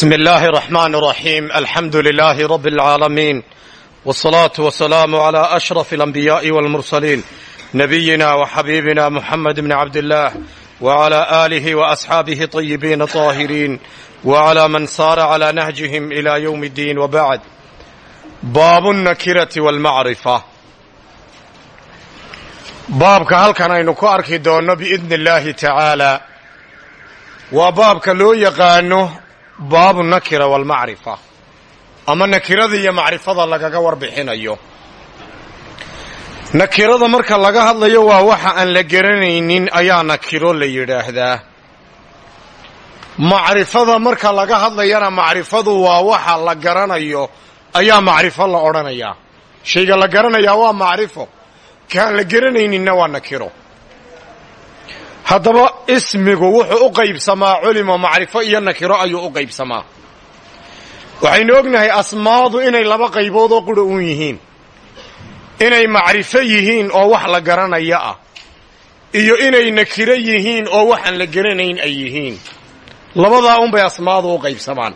بسم الله الرحمن الرحيم الحمد لله رب العالمين والصلاة والسلام على أشرف الأنبياء والمرسلين نبينا وحبيبنا محمد بن عبد الله وعلى آله وأصحابه طيبين طاهرين وعلى من سار على نهجهم إلى يوم الدين وبعد باب النكرة والمعرفة baabka halkan aynu ku arki doonno biidni illaahi tacaalaa waa baabka loo yaqaano baabu nakira waalmacrifa ama nakirada iyo macrifada lagaga warbixinayo. Nakirada marka laga hadlayo waa waxa aan la garanaynin ayaa nakiro la yidhaahdaa. Macrifada marka laga hadlayana macrifadu waa waxa la garanayo ayaa macrifo la odhanayaa. Shayga la garanayaa waa macrifo. Kaan la garanayninna waa nakiro haddaba ismigu wuxuu u qaybsamaa culimo macrifo iyo nakiro ayuu u qaybsamaa. Waxaynu ognahay asmaadu inay laba qaybood oo qura uun yihiin. Inay macrifo yihiin oo wax la garanaya ah iyo inay nakiro yihiin oo waxaan la garanayn ay yihiin. Labadaa unbay asmaadu u qaybsamaan.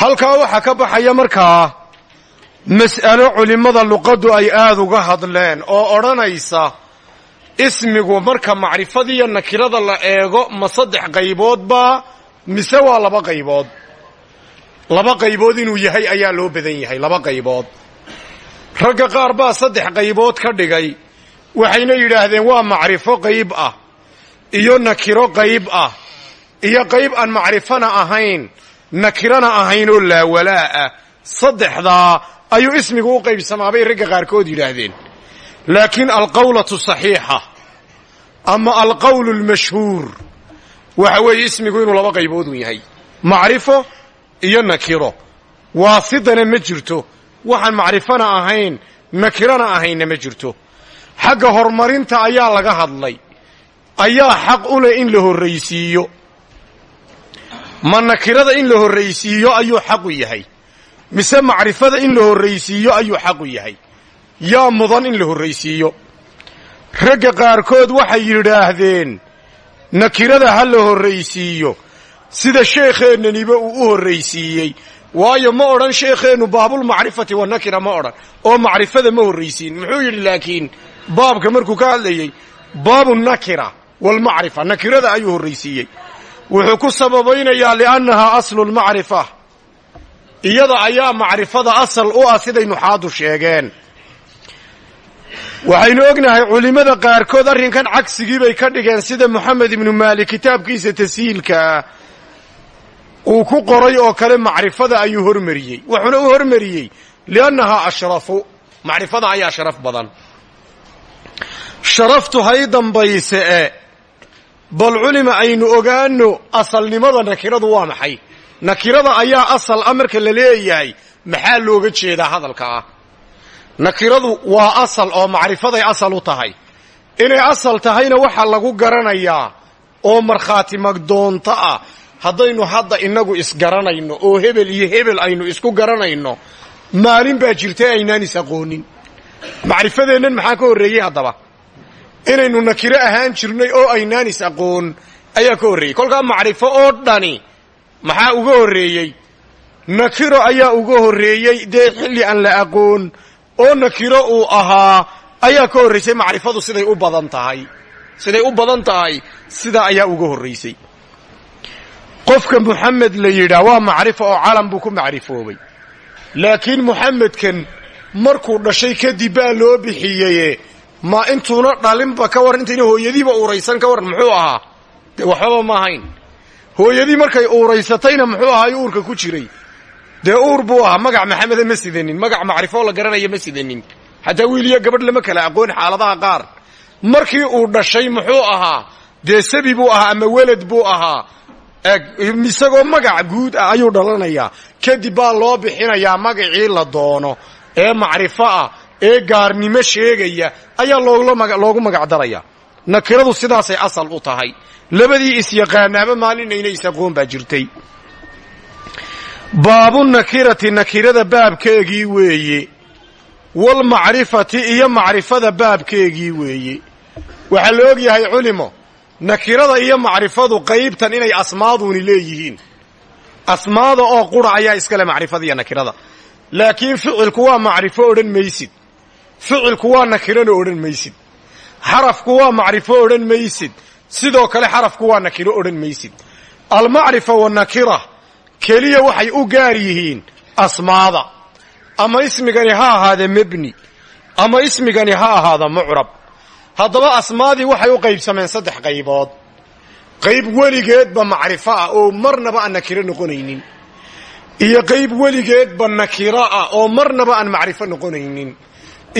Halkaa waxaa ka baxaya markaa mas'alo culimmada luqaddu ay aada uga hadleen oo odhanaysa ismigu marka macrifadiiyo nakirada la eego ma saddex qayboodbaa mise waa laba qaybood. Laba qaybood inuu yahay ayaa loo badan yahay laba qaybood. Ragga qaar baa saddex qaybood ka dhigay waxayna yidhaahdeen waa macrifo qayb ah iyo nakiro qayb ah iyo qayb aan macrifona ahayn nakirana ahayn oo laawalaa ah. Saddexdaa ayuu ismigu u qaybsamaabay ragga qaarkood yidhaahdeen. Laakiin alqawlatu saxiixa ama alqawlu lmashhuur waxa weeye ismigu inuu laba qayboodun yahay. Macrifo iyo nakiro. Waasidana ma jirto. Waxaan macrifona ahayn nakirona ahaynna ma jirto. Xagga horumarinta ayaa laga hadlay. Ayaa xaq u leh in la horraysiiyo. Ma nakirada in la horraysiiyo ayuu xaqu yahay. Mise macrifada in la horraysiiyo ayuu xaqu yahay. Yaa mudan in la horraysiiyo ragga qaarkood waxay yidhaahdeen nakirada ha la horraysiiyo. Sida sheekheennaniba uu u horraysiiyey. Waayo ma odhan sheekheennu baabulmacrifati wanakira ma odhan. Oo macrifada ma horraysiin. Muxuu yidhi laakiin baabka markuu ka hadlayey baabu nakira waalmacrifa nakirada ayuu horraysiiyey. Wuxuu ku sababaynayaa liannahaa aslu lmacrifa iyada ayaa macrifada asal u ah siday nuxaadu sheegeen waxaynu ognahay culimmada qaarkood arrinkan cagsigii bay ka dhigeen sida moxamed ibnu maalik kitaabkiisa tashiilkaa uu ku qoray oo kale macrifada ayuu hormariyey. Wuxuuna u hormariyey liannahaa ashrafu. Macrifada ayaa sharaf badan. Sharaftu hay dambayse e bal culima aynu ogaano asalnimada nakiradu waa maxay. Nakirada ayaa asal a marka la leeyahay maxaa looga jeedaa hadalka ah nakiradu waa asal oo macrifaday asal u tahay. Inay asal tahayna waxaa lagu garanayaa oo markhaati magdoonto ah. Haddaynu hadda innagu isgaranayno oo hebel iyo hebel aynu isku garanayno maalin baa jirta aynaan is aqoonin. Macrifadeennan maxaa ka horreeyey haddaba? Inaynu nakiro ahaan jirnay oo aynaan is aqoon ayaa ka horreeyey. Kolkaa macrifo oo dhani maxaa uga horreeyey? Nakiro ayaa uga horreeyey dee xilli aan la aqoon oo nakiro uu ahaa ayaa ka horraysay macrifadu siday u badan tahay. Siday u badan tahay sidaa ayaa uga horraysay qofka muxamed la yidhaah waa macrifo oo calam buu ku macrifoobay. Laakiin muxamedkan markuu dhashay kadib baa loo bixiyeye ma intuuna dhalinba ka warran intayna hooyadiiba uuraysan ka warran muxuu ahaa? Dee waxbaba ma ahayn. Hooyadii markay uuraysatayna muxuu ahaa uurka ku jiray dee uur buu ahaa magac maxameda ma sidanin magac macrifoo la garanaya ma sidanin xataa wiiliyo gabadh lama kala aqoon xaaladaha qaar. Markii uu dhashay muxuu ahaa dee sabi buu ahaa ama welad buu ahaa. Isagoo magac guud ah ayuu dhalanayaa. Kadib baa loo bixinayaa magacii la doono. Ee macrifo ah ee gaarnimo sheegaya ayaa loogu magac daraya. Nakiradu sidaasay asal u tahay. Labadii isyaqaanaaba maalinayna is-aqoon baa jirtay baabu nakirati nakirada baabkeegii weeye walmacrifati iyo macrifada baabkeegii weeye waxaa la og yahay culimo nakirada iyo macrifadu qaybtan inay asmaaduuni leeyihiin. Asmaada oo qura ayaa iskale macrifada iyo nakirada. Laakiin ficilku waa macrifo odhan maysid. Ficilku waa nakirana odhan maysid. Xarafku waa macrifo odhan maysid. Sidoo kale xarafku waa nakiro odhan maysid. Almacrifa wanakira keliya waxay u gaar yihiin asmaada. Ama ismigani ha ahaada mebni ama ismigani ha ahaada mucrab. Haddaba asmaadii waxay u qaybsameen saddex qaybood. Qayb weligeedba macrifo ah oo marnaba aan nakiro noqonaynin. Iyo qayb weligeedba nakiro ah oo marnaba aan macrifo noqonaynin.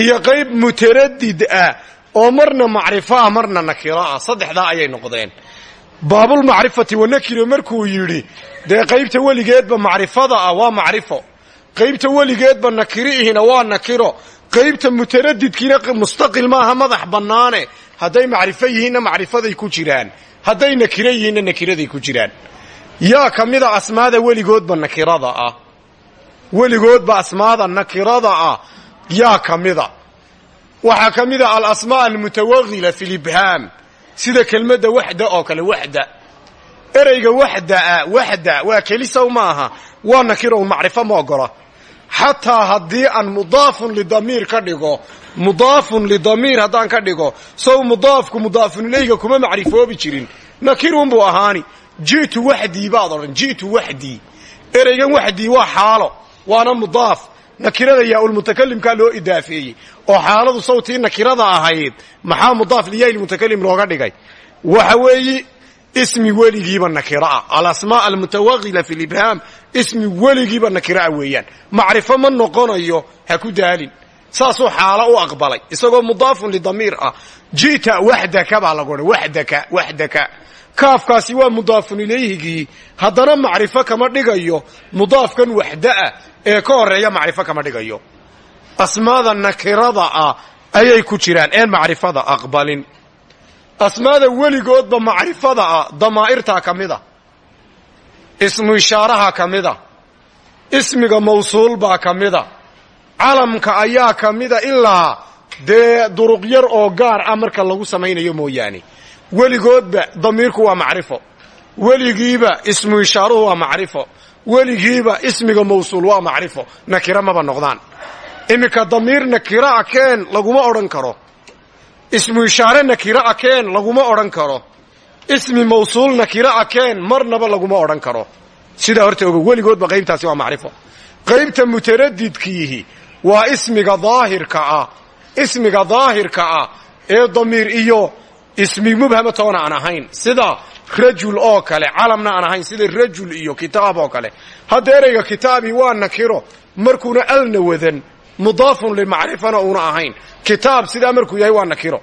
Iyo qayb mutaradid ah oo marna macrifo ah marna nakiro ah. Saddexdaa ayay noqdeen baabulmacrifati wanakiro markuu yidhi dee qaybta weligeedba macrifada ah waa macrifo. Qaybta weligeedba nakiriihina waa nakiro. Qaybta mutaradidkiina mustaqil maaha madax bannaane. Hadday macrifo yihiinna macrifaday ku jiraan. Hadday nakiro yihiinna nakiraday ku jiraan. Yaa ka asmaada weligoodba nakirada ah. Weligoodba asmaada nakirada ah. Yaa ka waxaa ka mida alasmaa almutawagila fi libhaam sida kelmadda waxda oo kale waxda. Ereyga waxdaa waxda waa kelisow maaha waa nakirow macrifo ma ogola xataa haddii aan mudaafun lidamiir ka dhigo mudaafun lidamiir haddaan ka dhigo sow mudaafku mudaafun ilayga kuma macrifoobi jirin. Nakirunbuu ahaani ji'tu waxdii baad odhan ji'tu waxdii. Ereygan waxdii waa xaalo waana mudaaf. Nakirada yaa-ulmutakalimkaa loo idaafeeyey oo xaaladu sawtii nakirada ahayd maxaa mudaaf liyaa-ilmutakalim looga dhigay? Waxa weeye ismi weligiiba nakiro ah. Alasmaa almutawagila fi libhaam ismi weligiiba nakiro ah weeyaan. Macrifo ma noqonayo ha ku daalin. Saasuu xaalo u aqbalay isagoo mudaafun lidamiir ah. Ji'ta waxdaka baa lagu odhan waxdaka waxdaka. Kaafkaasi waa mudaafun ilayhigii haddana macrifo kama dhigayo mudaafkan waxdaah ee ka horreeya macrifo kama dhigayo asmaada nakirada ah ayay ku jiraan. Een macrifada aqbalin. Asmaada weligoodba macrifada ah damaa'irtaa ka mida ismu ishaaraha ka mida ismiga mawsuul baa ka mida calamka ayaa ka mida ilaa dee duruq yar oo gaar ah marka lagu samaynayo mooyaane. Weligoodba damiirku waa macrifo. Weligiiba ismu ishaaruhu waa macrifo. Weligiiba ismiga mawsuul waa macrifo. Nakiro maba noqdaan iminka damiir nakiro a keen laguma odhan karo. Ismu ishaare nakiro a keen laguma odhan karo. Ismi mawsuul nakiro a keen marnaba laguma odhan karo. Sidaa horta ogo weligoodba qaybtaasi waa macrifo. Qaybta mutaradidkiihi waa ismiga daahirka ah ismiga daahirka ah ee damiir iyo ismi mubhama toona aan ahayn. Sida rajul oo kale calamna aan ahayn sida rajul iyo kitaab oo kale. Hadda ereyga kitaabii waa nakiro markuuna alna wadan mudaafun limacrifana uuna ahayn. Kitaab sidaa markuu yahay waa nakiro.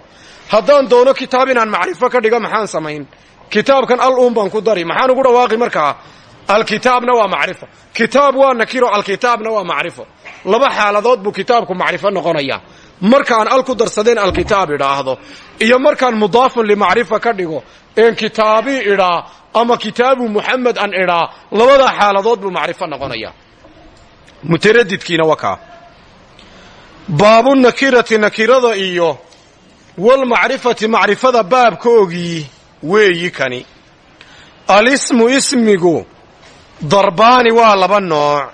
Haddaan doono kitaab inaan macrifo ka dhiga maxaan samayn? Kitaabkan al uun baan ku dari. Maxaan ugu dhawaaqi markaa? Alkitaabna waa macrifo. Kitaab waa nakiro alkitaabna waa macrifo. Laba xaaladood buu kitaabku macrifo noqonaya. Markaan al ku darsadeen alkitaab idhaahdo. Iyo markaan mudaafun limacrifa ka dhigo een kitaabii idhaa ama kitaabu muxamed an idhaa labadaa xaaladood buu macrifo noqonaya. Mutaradidkiina waa kaa baabu nakirati nakirada iyo walmacrifati macrifada baabkoogii weeyi kani. Alismu ismigu darbaani waa laba nooc.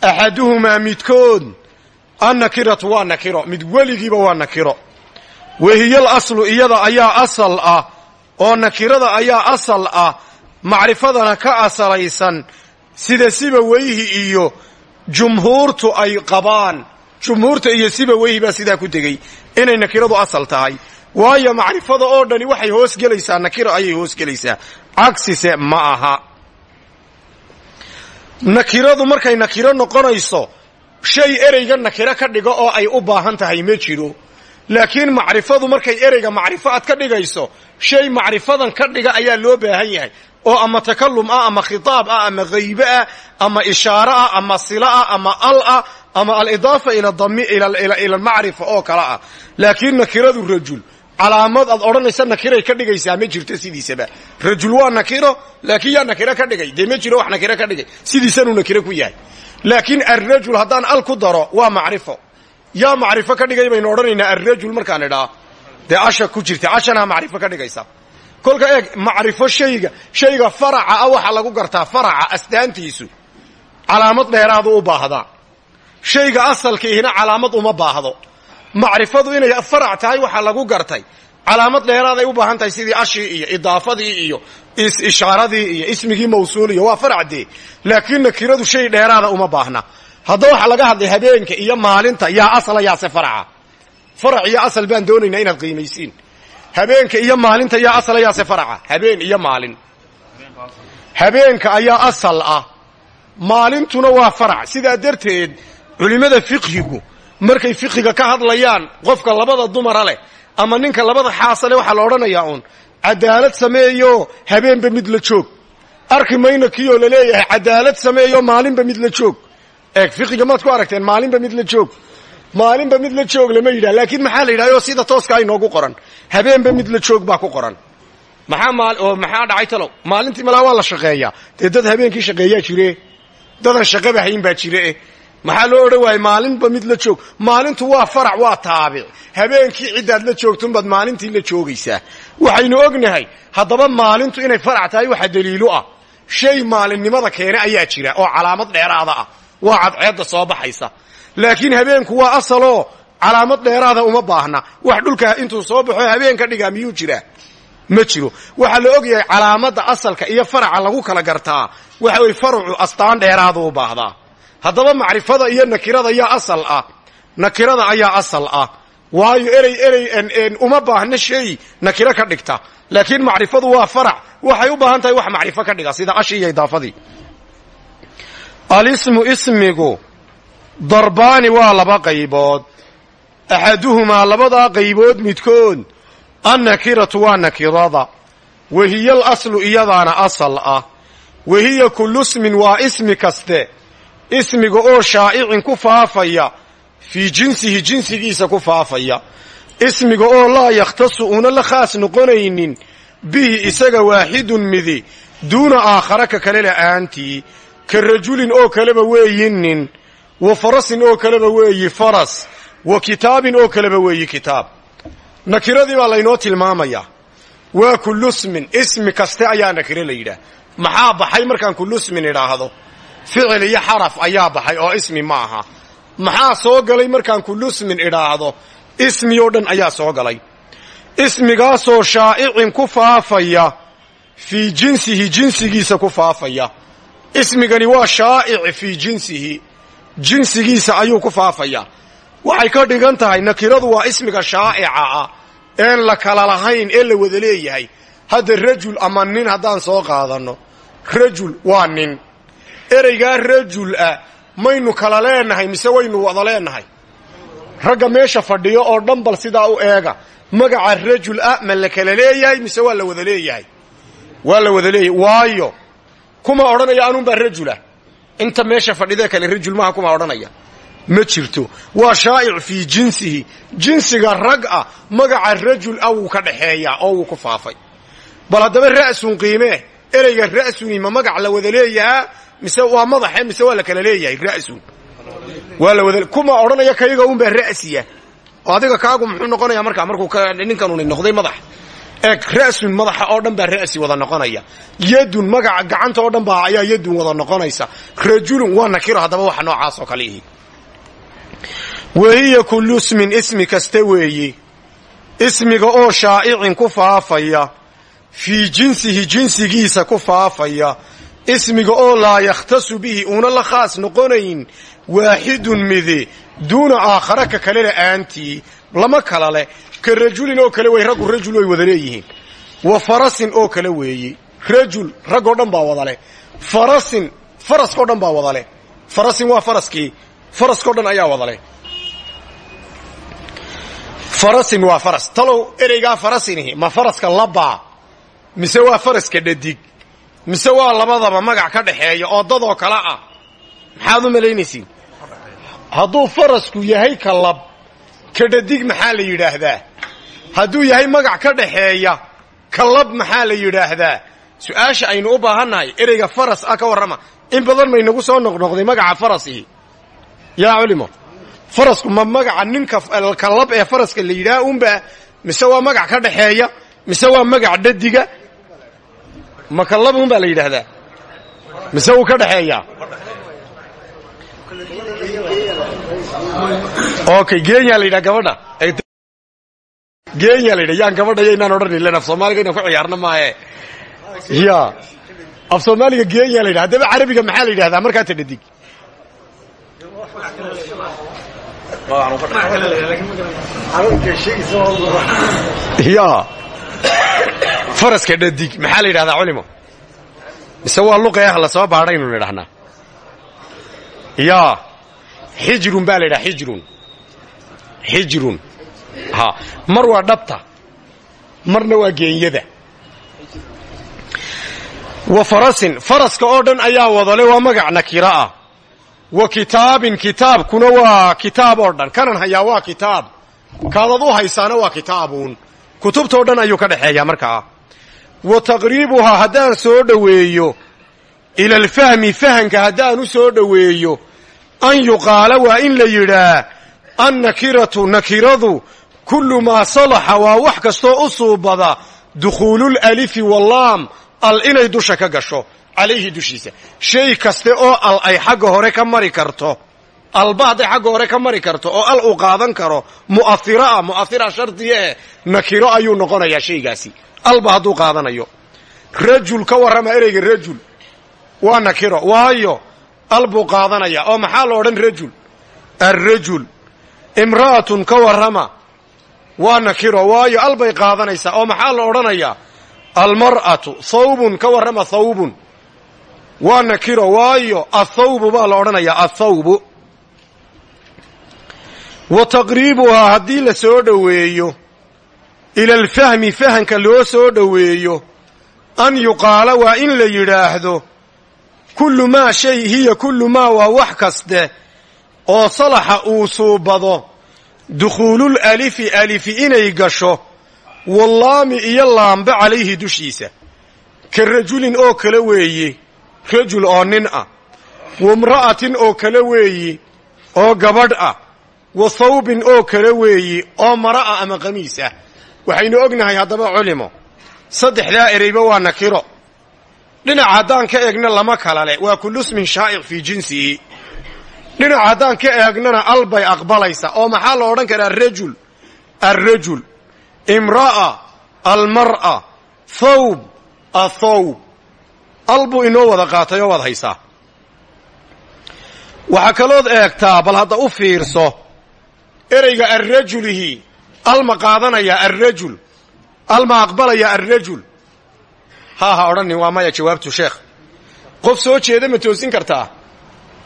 Axaduhumaa midkood annakiratu waa nakiro mid weligiiba waa nakiro. Wahiyal aslu iyada ayaa asal ah oo nakirada ayaa asal ah macrifadana ka asalaysan sida siba weyhi iyo jumhuurtu ay qabaan jumhuurta iyo siba weyhi baa sidaa ku tegey inay nakiradu asal tahay. Waayo macrifada oo dhani waxay hoos gelaysaa nakiro ayay hoos gelaysaa. Cagsise ma aha. Nakiradu markay nakiro noqonayso shay ereyga nakiro ka dhigo oo ay u baahan tahay ma jiro. Laakiin macrifadu markay ereyga macrifo aad ka dhigayso shay macrifadan ka dhiga ayaa loo baahan yahay. Oo ama takalum ah ama khitaab ah ama haybe ah ama ishaare ah ama sila ah ama al ah ama alidaafa ila almacrifa oo kale ah. Laakiin nakiradu rajul calaamad aad odhanaysa nakiray ka dhigaysaa ma jirto sidiisaba. Rajul waa nakiro laakiin yaa nakiro ka dhigay. Dee jiro wax nakiro ka dhigay. Sidiisanuu nakiro ku yahay. Laakiin alrajul haddaan al ku daro waa macrifo. Yaa macrifo ka dhigay baynu odhanaynaa alrajul markaan idhaa. Dee asha ku jirta ashanaa macrifo ka dhigaysa. Kolka eeg macrifo shayga shayga faraca ah lagu gartaa faraca astaantiisu calaamad dheeraadu u baahdaa shayga asalkiihina calaamad uma baahdo. Macrifadu inay farac tahay waxaa lagu gartay. Calaamad dheeraaday u baahan tahay sidii ashii iyo idaafadii iyo ishaaradii iyo ismigii mawsuul iyo waa farac dee. Laakiin nakiradu shay dheeraada uma baahna. Hadda waxaa laga hadlay habeenka iyo maalinta yaa asala yaase faraca. Farac iyo asal baan doonaynaa inaad qiimaysiin. Habeenka iyo maalinta yaa asala yaase faraca. Habeen iyo maalin. Habeenka ayaa asal ah. Maalintuna waa farac. Sidaa darteed culimmada fiqhigu markay fiqhiga ka hadlayaan qofka labada dumara leh ama ninka labada xaasale waxaa la odhanayaa uun cadaalad sameeyo habeenba mid la joog. Arki mayno kioo la leeyahay cadaalad sameeyo maalinba mid la joog. Eeg fiqiga maad ku aragteen maalinba mid la joog. Maalinba mid la joog lama yidhah laakiin maxaa la yidhahyo sida tooskaa inoogu qoran. Habeenba mid la joog baa ku qoran. Maxaa maxaa dhacay talow? Maalintii malaa waa la shaqeeyaa. Dee dad habeenkii shaqeeyaa jire dadan shaqaba hayn baa jire maxaa loo odhan waayey maalinba mid la joog maalintu waa farac waa taabic. Habeenkii ciddaad la joogtunbaad maalintii la joogaysaa. Waxaynu ognahay haddaba maalintu inay farac tahay waxa daliilu ah. Shay maalinnimada keene ayaa jira oo calaamad dheeraada ah. Waa cadceedda soo baxaysa. Laakiin habeenku waa asaloo calaamad dheeraada uma baahna. Wax dhulka intuu soo baxo habeen ka dhigaa miyuu jiraa? Ma jiro. Waxaa la ogyahay calaamadda asalka iyo faraca lagu kala gartaa. Waxa weye faracu astaan dheeraadu u baahdaa haddaba macrifada iyo nakirada yaa asal ah. Nakirada ayaa asal ah. Waayo erey erey uma baahna shay nakiro ka dhigta. Laakiin macrifadu waa farac. Waxay u baahan tahay wax macrifo ka dhiga sida ashi iyo idaafadii. Alismu ismigu darbaani waa laba qaybood. Axaduhumaa labadaa qaybood midkood. Annakiratu waa nakirada. Wahiya alaslu iyadaana asal ah. Wahiya kullu smin waa ismi kaste ismiga oo shaa'icin ku faafaya fii jinsihi jinsigiisa ku faafaya. Ismiga oo laa yakhtasu una la khaas noqonaynin bihi isaga waaxidun midi duuna aakhara ka kale la'aantii ka rajulin oo kaleba weeyi nin wa farasin oo kaleba weeyi faras wa kitaabin oo kaleba weeyi kitaab. Nakiradii baa laynoo tilmaamayaa waa kullusmin ismi kaste ayaa nakiro la maxaa baxay markaan kullusmin idhaahdo ficil iyo xaraf ayaa baxay oo ismi ma aha. Maxaa soo galay markaan kullusmin idhaahdo? Ismi oo dhan ayaa soo galay. Ismigaasoo shaa'icin ku faafaya fii jinsihi jinsigiisa ku faafaya. Ismigani waa shaa'ic fii jinsihi jinsigiisa ayuu ku faafaya. Waxay ka dhigan tahay nakiradu waa ismiga shaa'ica ah een la kala lahayn ee la wada leeyahay. Hadda rajul ama nin haddaan soo qaadanno rajul waa nin ereygaa rajul ah maynu kala leenahay mise waynu wada leenahay? Ragga meesha fadhiyo oo dhan bal sidaa u eega magaca rajul ah ma la kala leeyahay mise waa la wada leeyahay? Waa la wada leeyahay. Waayo kuma odhanaya anuunbaa rajulah inta meesha fadhidee kale rajul maha kuma odhanaya. Ma jirto. Waa shaa'ic fii jinsihi. Jinsiga rag ah magaca rajul ah wuu ka dhaxeeyaa oo wuu ku faafay. Bal haddaba ra'sun qiimee ereyga ra'suni ma magac la wada leeyahaa mise waa madaxe mise waa la kala leeyahay ra'sun waa la wada kuma odhanaya kayga unbaa ra'siya. Adiga kaagu muxuu noqonaya markaa markuu ninkanuni noqday madax. Eeg ra'sun madaxa oo dhan baa ra'si wada noqonaya. Yadun magaca gacanta oo dhan baa ayaa yadun wada noqonaysa. Rajulun waa nakiro haddaba waxa noocaas oo kale ihi. Wahiya kullu ismin ismi kasta weeyi. Ismiga oo shaa'icin ku faafaya. Fii jinsihi jinsigiisa ku faafaya ismiga oo laa yakhtasu bihi una la khaas noqonayn waaxidun midi duuna aakhara ka kale la'aantii lama kala leh ka rajulin oo kale wey raggu rajul way wada leeyihiin. Wa farasin oo kale weeyi rajul raggoo dhan baa wada leh. Farasin faraskao dhan baa wada farasin waa faraskii faraskao dhan ayaa wada leh. Farasin waa faras. Talow ereygaa farasinihi ma faraska labaa mise waa faraska dhadig mise waa labadaba magac ka dhaxeeya oo dadoo kale ah. Maxaad u malaynaysiin? Hadduu farasku yahay ka lab ka dhadig maxaa la yidhaahdaa? Hadduu yahay magac ka dhaxeeya ka lab maxaa la yidhaahdaa? Su'aasha aynu u baahannahay ereyga faras ah ka warrama. In badan maynagu soo noqnoqday magaca farasihi yaa culimo farasku ma magaca ninka ka lab ee faraska la yidhaah unba mise waa magac ka dhaxeeya? Mise waa magac dhadiga makallabun baa la yidhaahdaa. Mise wuu ka dhexeeyaa okay geenya la yidhaha gabadha. Geenya la yidha yaan gabadha yaynaan odhan ilen af soomaaliga inaan ku ciyaarno maaye ya af soomaaliga geenya la yidhaha. Haddaba carabiga maxaa la yidhahdaa markaa ta dhadig ya faraska dhadig maxaa la yidhahdaa culimo? Mise waa luqeah la soo baadhaynu nidhahnaa ya xijrun baa la yidhaha xijrun. Xijrun. Ha mar waa dhabta marna waa geenyada. Wa farasin faraska oo dhan ayaa wadale waa magac nakira ah. Wa kitaabin kitaabkuna waa kitaab oo dhan. Kanan hayaa waa kitaab. Kaadad u waa kitaabuun kutubtao dhan ayuu ka dhexeeyaa markaa wa taqriibuhaa haddaan soo dhoweeyo ila alfahmi fahanka haddaan u soo dhoweeyo an yuqaala waa in la yidhaa annakiratu nakiradu kullu maa salaxa waa wax kastoo u suubada dukhuululalifi wallaam al inay dusha ka gasho calayhi dushiisa. Shay kaste oo al ay xagga hore ka mari karto alba hadday xagga hore ka mari karto oo al uu qaadan karo mu'aira ah mu'aira shardiya eh nakiro ayuu noqonayaa shaygaasi alba hadduu qaadanayo. Rajul ka warrama ereyga rajul. Waa nakiro. Waayo al buu qaadanayaa oo maxaa la odhan rajul? Alrajul imra'atun ka warrama. Waa nakiro. Waayo al bay qaadanaysaa oo maxaa la odhanayaa almar'atu. Thawbun ka warrama thawbun. Waa nakiro. Waayo athawbu baa la odhanayaa athawbu wa taqriibuhaa haddii la soo dhoweeyo ila alfahmi fahanka loo soo dhoweeyo an yuqaala waa in la yidhaahdo kullu maa shay hiya kullu maa waa wax kaste oo salaxa uu suubado dukhuulul alifi alifi inay gasho. Wallaami iyo laambe calayhi dushiisa. Ka rajulin oo kale weeye rajul oo nin ah. Wamra'atin oo kale weeyi oo gabadh ah. Wa thawbin oo kale weeyi oo mara ah ama qamiis ah waxaynu ognahay haddaba culimo. Saddexdaa ereyba waa nakiro. Dhinac haddaan ka eegna lama kala leh. Waa kullu smin shaa'ic fii jinsihi dhinac haddaan ka eegnana al bay aqbalaysa. Oo maxaa la odhan karaa? Rajul. Alrajul imra'a. Almar'a. Thawb. Athawb al buu inoo wada qaatay oo waad haysaa. Waxaa kalood eegtaa bal hadda u fiirso ereyga alrajulihi alma qaadanaya alrajul alma aqbalaya alrajul haa ha odhanin waa maya jawaabtu sheekh. Qof soo jeeda ma toosin kartaa?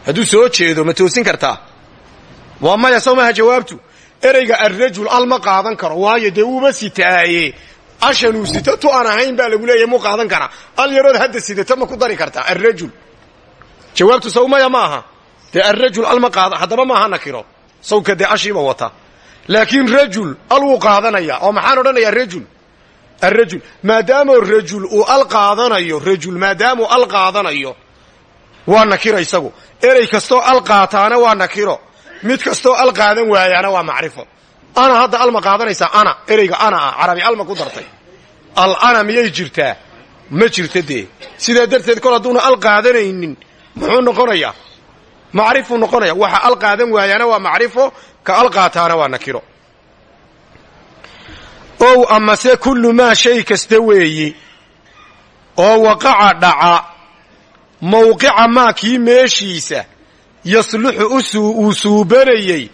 Hadduu soo jeedo ma toosin kartaa? Waa maya sow maaha jawaabtu? Ereyga alrajul al ma qaadan karo waayo dee wuuba sitaaye? Ashanuu sito tu aan ahayn baa lagu leeyahy muu qaadan karaa al yarood hadda sidata ma ku dari kartaa alrajul jawaabtu saw maya ma aha. Dee alrajul al ma qaada haddaba maaha nakiro. Sawka dee ashiiba wata laakiin rajul al wuu qaadanaya oo maxaan odhanayaa rajul alrajul maadaamoo rajul uu al qaadanayo rajul maadaamuu al qaadanayo waa nakiro isagu. Erey kastoo al qaataana waa nakiro. Mid kastoo al qaadan waayaana waa macrifo. Ana hadda alma qaadanaysaa ana ereyga ana ah carabi alma ku dartay. Al ana miyay jirtaa? Ma jirta dee. Sidaa darteed kol hadduuna al qaadanaynin muxuu noqonayaa macrifuu noqonaya. Waxa al qaadan waayaana waa macrifo ka al qaataana waa nakiro. Ow amase kullu maa shay kasta weeyi. Oo waqaca dhaca mawqica maa kii meeshiisa yasluxu uu suubanayey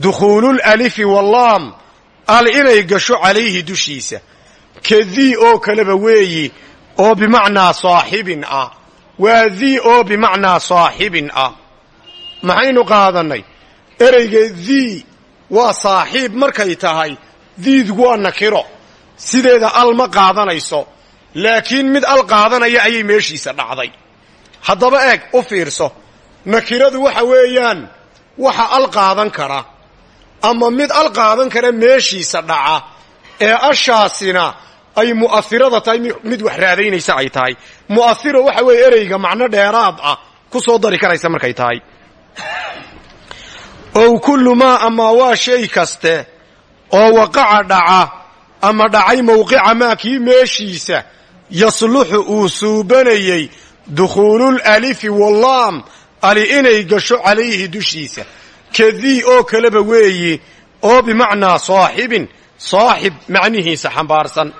dukhuulul alifi wallaam al inay gasho calayhi dushiisa. Kadii oo kaleba weeyi oo bimacnaa saaxibin ah. Waa dii oo bimacnaa saaxibin ah maxaynu qaadannay? Ereyga dii waa saaxiib markay tahay diidgu waa nakiro. Sideeda al ma qaadanayso laakiin mid al qaadanaya ayay meeshiisa dhacday. Haddaba eeg u fiirso. Nakiradu waxa weeyaan waxa al qaadan kara. Ama mid al qaadan kara meeshiisa dhaca ee ashaasina ay mu'ahirada tahay mid wax raadaynaysa ay tahay. Mu'ahiro waxa weeye ereyga macno dheeraad ah ku soo dari karaysa markay tahay ow kullu maa amaa waa shay kaste oo waqaca dhaca ama dhacay mawqica maa kii meeshiisa yasluxu uu suubanayey dukhuulul alifi wallaam ali inay gasho calayhi dushiisa. Kadii oo kaleba weeyi oo bimacnaa saaxibin saaxib macnihiisa xambaarsan.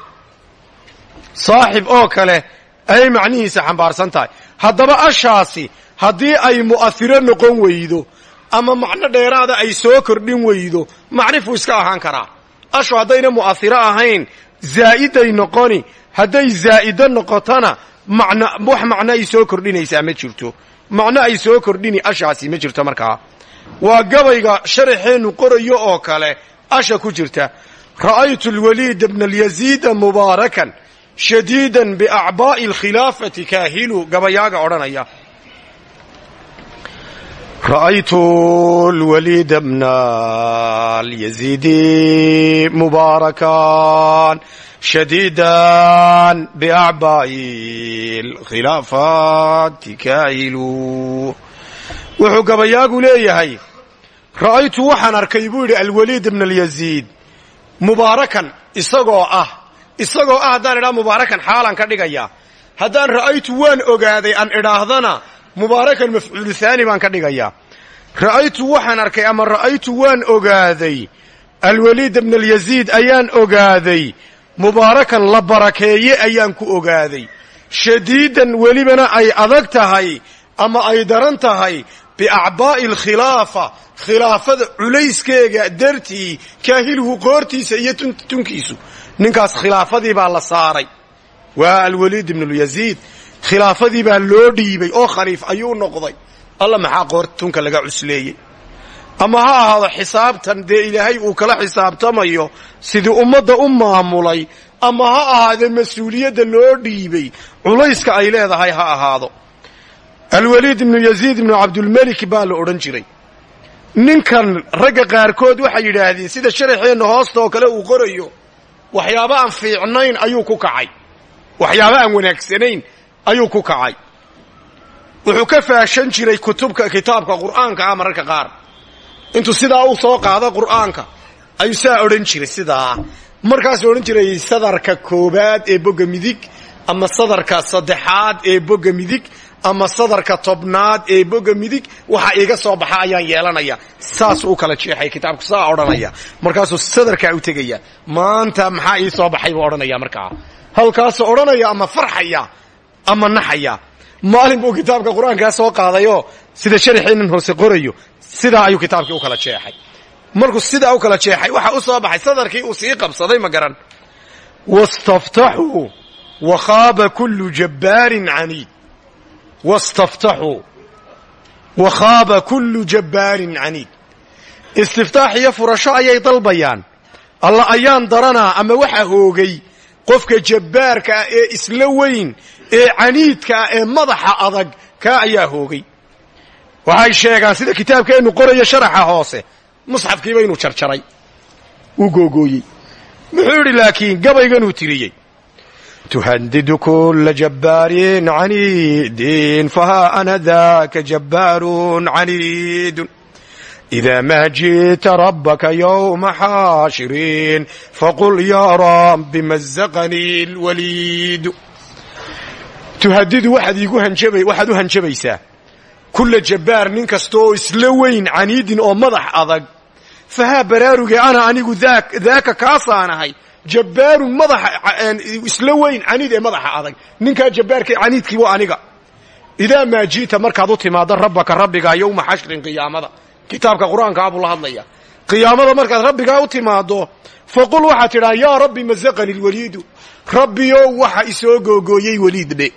Saaxib oo kale ayay macnihiisa xambaarsan tahay. Haddaba ashaasi haddii ay mu'ahiro noqon weydo ama macno dheeraada ay soo kordhin weydo macrifuu iska ahaan karaa. Ashu haddayna mu'ahiro ahayn zaa'iday noqoni hadday zaa'ido noqotona macna wax macno ay soo kordhinaysaa ma jirto. Macno ay soo kordhini ashaasi ma jirto markaa waa gabayga sharaxeennu qorayo oo kale asha ku jirta. Ra'aytu alwaliida bna alyaziida mubaarakan shadiidan biacbaa'i alkhilaafati kaahilu gabayaaga odhanaya ra'aytu alwaliida bna alyaziidi mubaarakan shadiidan biacbaa'i alkhilaafati kaahilu wuxuu gabayaagu leeyahay ra'aytu waxaan arkay buu yidhi alwaliid bna alyaziid mubaarakan isagoo ah isagoo ah haddaan idhaha mubaarakan xaalan ka dhigayaa haddaan ra'aytu waan ogaaday aan idhaahdana mubaarakan mafcuulu haani baan ka dhigayaa ra'aytu waxaan arkay ama ra'aytu waan ogaaday alwaliid bna alyaziid ayaan ogaaday mubaarakan la barakeeye ayaan ku ogaaday. Shadiidan welibana ay adag tahay ama ay daran tahay biacbaa'i alkhilaafa khilaafada culayskeega dartii kaahilhu qoortiisa iyo tunkiisu. Ninkaas khilaafadii baa la saaray. Waa alwaliid ibnulyaziid khilaafadii baa loo dhiibay oo khaliif ayuu noqday. Alla maxaa qoorta tunka laga cusleeyey ama ha ahaado xisaabtan dee ilaahay uu kala xisaabtamayo sidii ummadda u maamulay ama ha ahaadee mas'uuliyadda loo dhiibay culayska ay leedahay ha ahaado. Alwaliid ibnu yaziid ibnu cabdulmelik baa la odhan jiray. Ninkan ragga qaarkood waxay yidhaahdeen sida sharaxeenna hoosta oo kale uu qorayo waxyaabo aan fiicnayn ayuu ku kacay. Waxyaabo aan wanaagsanayn ayuu ku kacay. Wuxuu ka faashan jiray kutubka kitaabka qur'aanka ah mararka qaar. Intuu sidaa u soo qaado qur'aanka ayuu saa odhan jiray sidaa. Markaasuu odhan jiray sadarka koobaad ee bogga midig ama sadarka saddexaad ee bogga midig ama sadarka tobnaad ee bogga midig waxa iiga soo baxa ayaan yeelanaya. Saasuu u kala jeexay kitaabku saa odhanaya. Markaasuu sadarkaa u tegaya. Maanta maxaa ii soo baxay buu odhanaya markaa. Halkaasuu odhanaya ama farxaya ama naxaya. Maalin buu kitaabka qur'aankaa soo qaadayoo sida sharaxeennan hoose qorayo sidaa ayuu kitaabkii u kala jeexay. Markuu sidaa u kala jeexay waxa u soo baxay sadarkii uu sii qabsaday ma garan. Wastaftaxuu wa khaaba kullu jabbaarin caniid. Wastaftaxuu wa khaaba kullu jabbaarin caniid. Istiftaax iyo furasho ayay dalbayaan. Alla ayaan daranaa ama waxa hoogay qofka jabbaarka ah ee isla weyn ee caniidka ah ee madaxa adag kaa ayaa hoogay. Waxay sheegaan sida kitaabkeennu qoraya sharaxa hoose musxafkiiba inuu jarjaray uu googooyey. Muxuu idhi laakiin gabayganuu tiriyey. Tuhandidu kula jabbaarin caniidin fahaa ana daaka jabbaarun caniidun. Idaa maa ji'ta rabbaka yowma xaashiriin faqul yaa rabbi mazaqanii lwaliidu tuhadidu waxaad u hanjabaysaa. Kulla jabbaar nin kasta oo isla weyn caniidin oo madax adag. Fahaa baraaruge ana anigu daaka kaasaanahay jabbaarun madaxisla weyn caniid ee madaxa adag. Ninkaa jabbaarka caniidkii waa aniga. Idaa maa ji'ta markaad u timaadda rabbaka rabbigaa yowma xashrin qiyaamada. Kitaabka qur'aankaa buu la hadlaya qiyaamada markaad rabbigaa u timaaddo faqul waxaad tidhaa yaa rabbi masaqani lweliidu rabbiyow waxa isoo googooyey weliidbe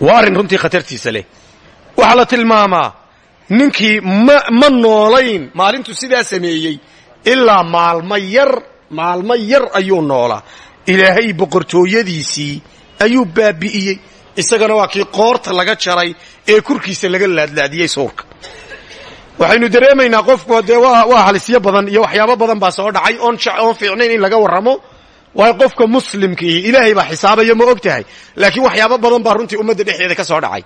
waa arrin runtii khatartiisa leh. Waxaa la tilmaamaa ninkii ma ma noolayn. Maalintuu sidaa sameeyey ilaa maalmo yar maalmo yar ayuu noolaa. Ilaahay boqortooyadiisii ayuu baabi'iyey. Isagana waa kii qoorta laga jaray ee kurkiisa laga laadlaadiyey suurka waxaynu dareemaynaa qofku dee waa halisyo badan iyo waxyaabo badan baa soo dhacay. Oon fiicnayn in laga warramo waayo qofka muslimkiihi ilaahay baa xisaabaya ma og tahay laakiin waxyaabo badan baa runtii ummadda dhexdeeda ka soo dhacay.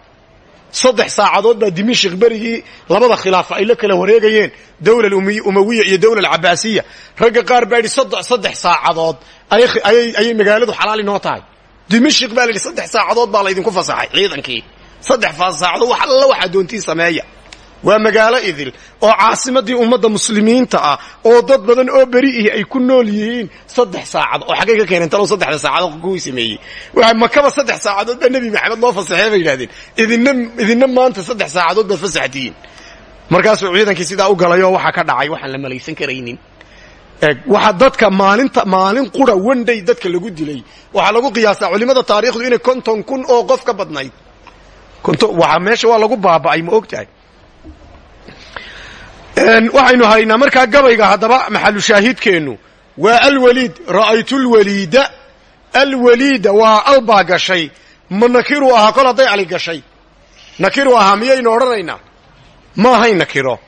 Saddex saacadood baa dimishik berigii labada khilaafa ay la kala wareegayeen dawla umawiya iyo dawla alcabaasiya ragga qaar baa yidhi saddex saacadood ayay magaaladu xalaal inoo tahay. Dimishik baa la yidhi saddex saacadood baa laydinku fasaxay ciidankii. Saddex saacadood wax alla waxaa doontii sameeya waa magaalo idil oo caasimadii ummadda muslimiinta ah oo dad badan oo beri ihi ay ku nool yihiin saddex saacad oo xaggay ka keeneen talow saddexda saacadood kuwii sameeyey. Waa makaba saddex saacadood baa nebi maxamed loo fasaxee bay yidhahdeen idinna idinna maanta saddex saacadood baad fasaxtihiin markaasuu ciidankii sidaa u galayoo waxaa ka dhacay waxaan la malaysan karaynin. Waxaa dadka maalinta maalin qura wandhay dadka lagu dilay. Waxaa lagu qiyaasaa culimada taariikhdu inay konton kun oo qof ka badnayd. Waa meesha waa lagu baaba'ay ma og waxaynu haynaa markaa gabayga haddaba maxalu shaahidkeennu. Waa alwaliid ra'aytu lwaliida alwaliida waa albaa gashay. Ma nakiruu ahaa kol hadday ali gashay. Nakiru ahaa miyaynu odhanaynaa? Ma ahayn nakiro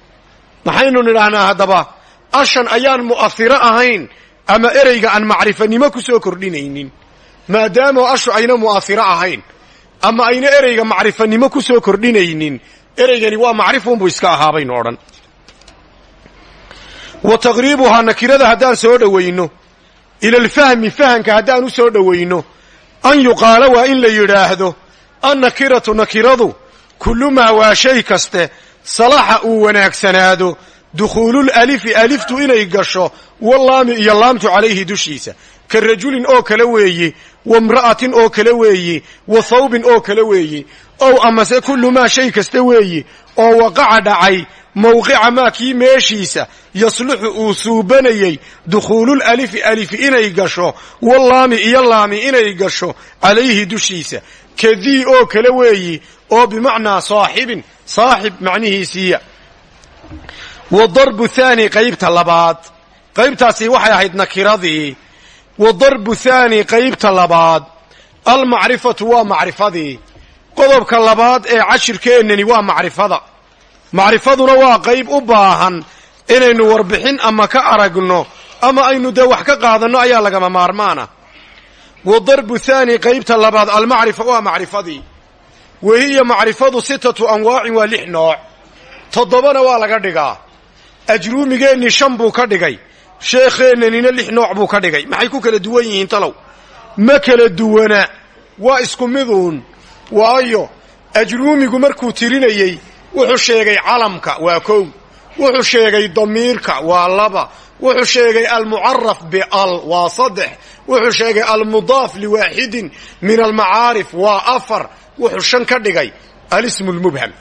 maxaynu nidhaahnaa haddaba ashan ayaan mu'ahiro ahayn ama ereyga aan macrifanimo ku soo kordhinaynin? Maadaamoo ashu ayna mu'ahiro ahayn ama ayna ereyga macrifanimo ku soo kordhinaynin ereygani waa macrifunbuu iska ahaa baynu odhan wa taqriibuhaa nakirada haddaan soo dhowayno. Ila alfahmi fahamka haddaan u soo dhowayno. An yuqaala waa in la yidhaahdo annakiratu nakiradu kullumaa waa shay kaste. Salaxa uu wanaagsanaado dukhuulul alifi aliftu inay gasho walaami iyo laamtu calayhi dushiisa. Ka rajulin oo kale weeye wa mra'atin oo kale weeye wa thawbin oo kale weeye ow amase kullumaa shay kasta weeye oo waqaca dhacay mawqica maa kii meeshiisa yasluxu uu suubanayey dukhuulul alifi alifi inay gasho walaami iyo laami inay gasho calayhi dushiisa. Kadii oo kale weeyi oo bimacnaa saaxibin saaxib macnihiisiiya. Wadarbu thaani qaybta labaad. Qaybtaasi waxay ahayd nakiradii. Wadarbu thaani qaybta labaad. Almacrifatu waa macrifadii qodobka labaad ee cashirkeennani waa macrifada. Macrifaduna waa qayb u baahan inaynu warbixin ama ka aragno ama aynu dee wax ka qaadanno ayaa lagama maarmaana. Wadarbu thaani qaybta labaad almacrifa waa macrifadii. Wahiya macrifadu sitatu anwaacin waa lix nooc. Toddobana waa laga dhigaa. Ajruumigeennii shan buu ka dhigay. Sheekheennanina lix nooc buu ka dhigay. Maxay ku kala duwan yihiin talow? Ma kala duwana. Waa isku miduun waayo ajruumigu markuu tirinayey wuxuu sheegay calamka waa kow. Wuxuu sheegay damiirka waa laba. Wuxuu sheegay almucaraf bial waa saddex. Wuxuu sheegay almudaaf liwaaxidin min almacaarif waa afar. Wuxuu shan ka dhigay alismu lmubham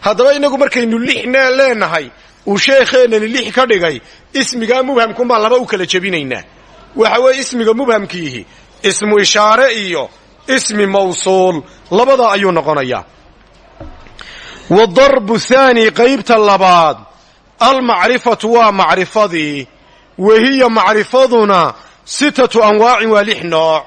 haddaba inagu markaynu lixna leenahay uu sheekheenani lix ka dhigay ismigaa mubhamkunbaan laba u kala jebinaynaa. Waxa weeye ismiga mubhamkiihi ismu ishaare iyo ismi mawsuul labadaa ayuu noqonayaa. Wadarbu thaani qaybta labaad almacrifatu waa macrifadii wahiya macrifaduna sitatu anwaacin waa lix nooc.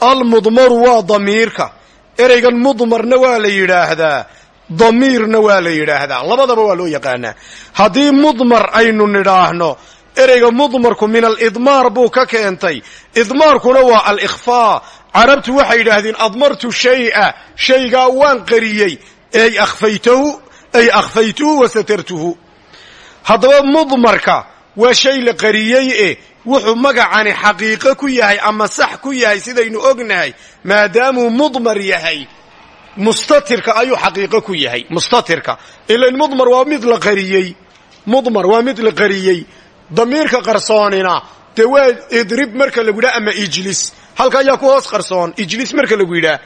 Almudmaru waa damiirka ereygan mudmarna waa la yidhaahdaa damiirna waa la yidhaahdaa. Labadaba waa loo yaqaanaa. Haddii mudmar aynu nidhaahno ereyga mudmarku min alidmaar buu ka keentay. Idmaarkuna waa alikhfaa carabtu waxay yidhaahdeen admartu shay'a shaygaa waan qariyey. Ey akhfaytahu ay akhfaytuhu wa satartuhu. Haddaba mudmarka waa shay la qariyey e wuxuu magacani xaqiiqo ku yahay ama sax ku yahay sidaynu ognahay maadaamuu mudmar yahay. Mustatirka ayuu xaqiiqo ku yahay mustatirka. Ilan mudmar waa mid la qariyey mudmar waa mid la qariyey. Damiirka qarsoonina dee idrib marka lagu yidhaha ama ijlis halka ayaa ku hoos qarsoon ijlis marka lagu yidhaah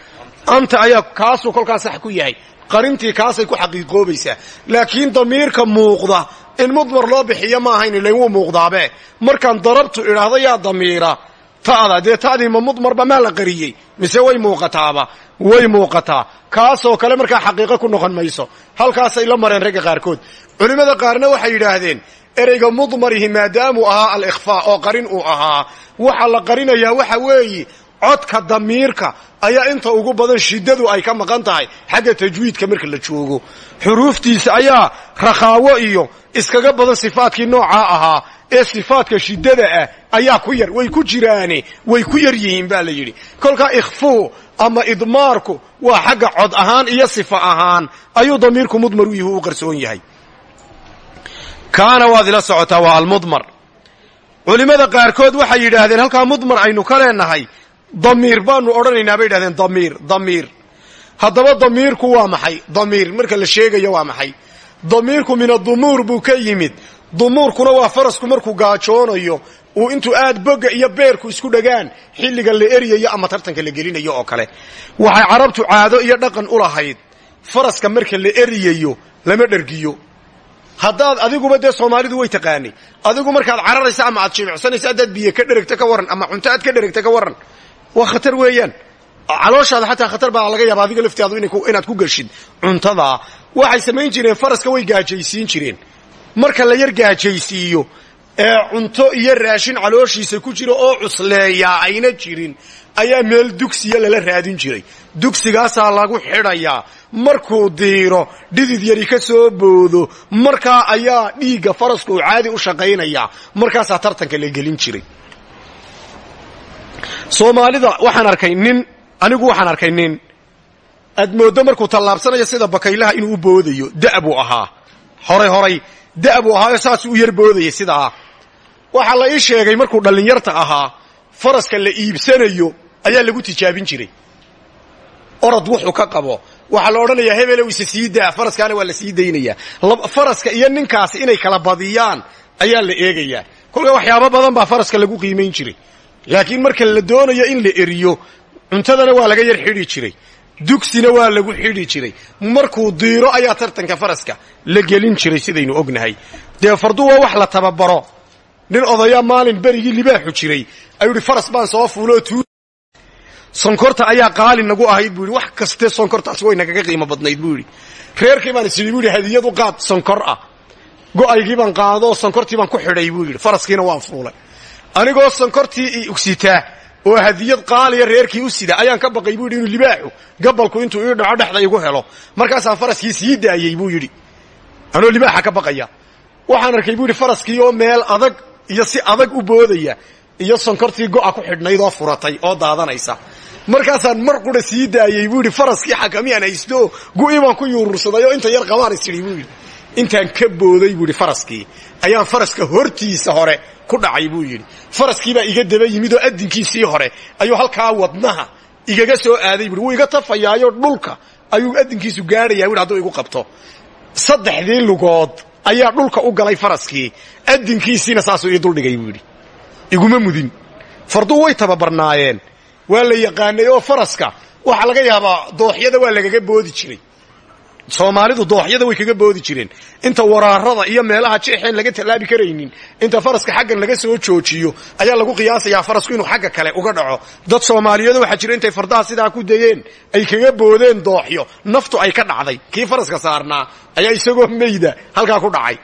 anta ayaa kaasuu kolkaa sax ku yahay qarintii kaasay ku xaqiiqoobaysaa. Laakiin damiirka muuqda in mudmar loo bixiyo ma ahayn ilayn wuu muuqdaabe. Markaan darabtu idhaahdo yaa damiira ta'da dee ta'dii ma mudmarba maa la qariyey? Mise way muuqataaba way muuqataa. Kaasoo kale markaa xaqiiqo ku noqon mayso. Halkaasay la mareen ragga qaarkood. Culimmada qaarna waxay yidhaahdeen ereyga mudmarihi maadaamuu ahaa alikhfaa oo qarin uu ahaa. Waxa la qarinayaa waxa weeye codka damiirka ayaa inta ugu badan shiddadu ay ka maqan tahay xagga tajwiidka marka la joogo. Xuruuftiisa ayaa rakhaawo iyo iskaga badan sifaadkii noocaa ahaa ee sifaadka shiddada ah ayaa ku yar. Way ku jiraane way ku yar yihiin baa la yidhi. Kolkaa ikhfuu ama idmaarku waa xagga cod ahaan iyo sifa ahaan ayuu damiirku mudmar yihi u qarsoon yahay kaana waad ila socotaa waa almudmar. Culimmada qaarkood waxay yidhaahdeen halkaa mudmar aynu ka leenahay damiir baanu odhanaynaa bay yidhahdeen damiir damiir. Haddaba damiirku waa maxay? Damiir marka la sheegayo waa maxay. Damiirku min adumuur buu ka yimid. Dumuurkuna waa farasku markuu gaajoonayo uu intuu aad boga iyo beerku isku dhagaan xilliga la eryayo ama tartanka la gelinayo oo kale. Waxay carabtu caado iyo dhaqan u lahayd. Faraska marka la eryayo lama dhergiyo haddaad adiguba dee soomaalidu way taqaanay adigu markaad cararaysa ama aad jimicsanaysa haddaad biyo ka dheragta ka warran ama cunto aad ka dheragta ka warran waa khatar weeyaan. Calooshaada xataa khatar baa laga yaaba adiga laftaadu inaad ku geshid. Cuntadaa waxay samayn jireen faraska way gaajaysiin jireen. Marka la yar gaajaysiiyo ee cunto iyo raashin calooshiisa ku jira oo cusleeyaa ayna jirin ayaa meel dugsiya lala raadin jiray. Dugsigaasaa lagu xidhayaa markuu diiro dhidid yari ka soo boodo. Markaa ayaa dhiigga farasku uu caadi u shaqaynayaa markaasaa tartanka la gelin jiray. Soomaalida waxaan arkay nin anigu waxaan arkay nin. Aad mooddo markuu tallaabsanayo sida bakaylaha inuu u boodayo da' buu ahaa. Horay horay da' buu ahaayo saasuu u yar boodayay sidaa. Waxaa la ii sheegay markuu dhallinyarta ahaa faraska la iibsanayo ayaa lagu tijaabin jiray. Orod wuxuu ka qabo. Waxaa la odhanayaa hebelow isa sii daa. Waa la sii daynayaa faraska iyo ninkaasi inay kala badiyaan ayaa la eegayaa. Kolka waxyaabo badan baa faraska lagu qiimayn jiray. Laakiin marka la doonayo in la eriyo cuntadana waa laga yar xidhi jiray. Dugsina waa lagu xidhi jiray. Markuu diiro ayaa tartanka faraska la gelin jiray sidaynu ognahay. Dee fardu waa wax la tababaro. Nin odayaa maalin berigii libaaxu jiray. Ayuu ihi faras baan soo fuuloo sonkorta ayaa qaali nagu ahayd buu yidhi wax kaste sonkortaas way nagaga qiimo badnayd buu reerkii baan isidhi buu hadiyad u qaad sonkor ah. Go'aygii baan qaadoo sonkortii baan ku xidhay buu faraskiina waan fuulay. Anigoo sonkortii usitaa oo hadiyad qaaliya reerkii u sida ayaan ka baqay buu inuu libaaxu gabalku intuu ii dhaco dhexda igu helo. Markaasaan faraskii sii daayey buu anoo libaaxa ka baqaya. Waxaan arkay buu faraskii oo meel adag iyo si adag u boodaya iyo sonkortii go'a ku xidhnayd oo furatay oo daadanaysa markaasaan mar qura sii daayey buu yidhi faraskii xakamiyaan haysto baan ku yuurursaday inta yar qabaan isidhi buu yidhi. Intaan ka booday buu yidhi faraskii ayaan faraska hortiisa hore ku dhacay buu yidhi. Faraskiibaa iga daba yimid oo adinkiisii hore ayuu halkaa wadnaha igaga soo aaday buui wuu iga tafayaayo dhulka ayuu adinkiisu gaadhaya buui hadduu igu qabto. Saddexdii lugood ayaa dhulka u galay faraskii adinkiisiina saasuu ii duldhigay buu yidhi. Iguma mudin. Farduu way tababarnaayeen waa la yaqaanay oo faraska. Waxaa laga yaabaa dooxyada waa lagaga boodi jiray. Soomaalidu dooxyada way kaga boodi jireen. Inta waraarada iyo meelaha jeexeen laga tallaabi karaynin inta faraska xaggan laga soo joojiyo ayaa lagu qiyaasayaa farasku inuu xagga kale uga dhaco. Dad soomaaliyeed waxaa jira intay fardaha sidaa ku dayeen? Ay kaga boodeen dooxyo. Naftu ay ka dhacday. Kii faraska saarnaa ayaa isagoo meyda halkaa ku dhacay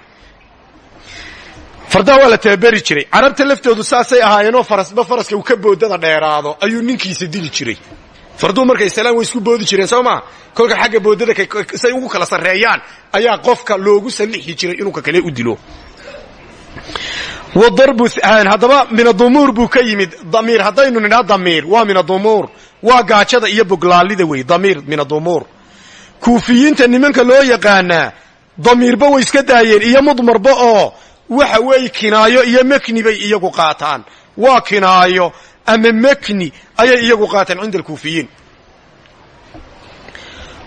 fardaha waa la jiray. Carabta laftoodu saasay ahaayeenoo farasba faraska uu ka boodada dheeraado ayuu ninkiisa dili jiray. Farduu markay salaan way isku boodi jireen soo kolka xagga boodada say ugu kala sarreeyaan ayaa qofka loogu sallixi jiray inuu ka kale u dilo. Haddaba min adumuur buu ka yimid damiir haddaynu nidhaa damiir waa min adumuur waa gaajada iyo boglaalida wey damiir min adumuur kuufiyiinta nimanka loo yaqaanaa damiirba way iska daayeen iyo mudmarba oo waxa weeye kinaayo iyo mekni bay iyagu qaataan. Waa kinaayo ama mekni ayay iyagu qaateen cinda alkuufiyiin.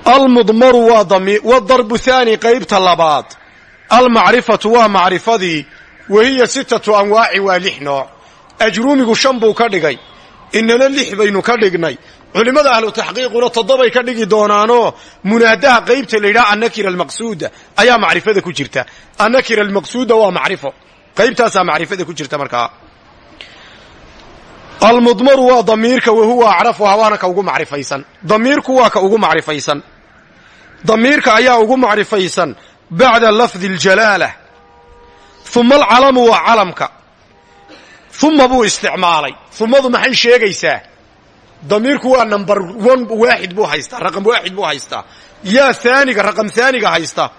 Almudmaru waa wadarbu haani qaybta labaad. Almacrifatu waa macrifadii wahiya sittatu anwaacin waa lix nooc. Ajruumigu shan buu ka dhigay. Inana lix baynu ka dhignay culimmada ahlu taxqiiquna toddobay ka dhigi doonaanoo munaadaha qaybta la yidhaha annakira almaqsuuda ayaa macrifada ku jirta. Annakira almaqsuuda waa macrifo. Qaybtaasaa macrifada ku jirta markaa almudmaru waa damiirka wahuwa acrafuha waana ka ugu macrifaysan. Damiirku waa ka ugu macrifaysan. Damiirka ayaa ugu macrifaysan bacda lafdi اljalaala uma alcalamu waa calamka. Uma buu isticmaalay. Umadu maxay sheegaysaa damiirku waa number one waaxid buu haystaa raqam waaxid buu haystaa. Yaa haaniga raqam haaniga haysta.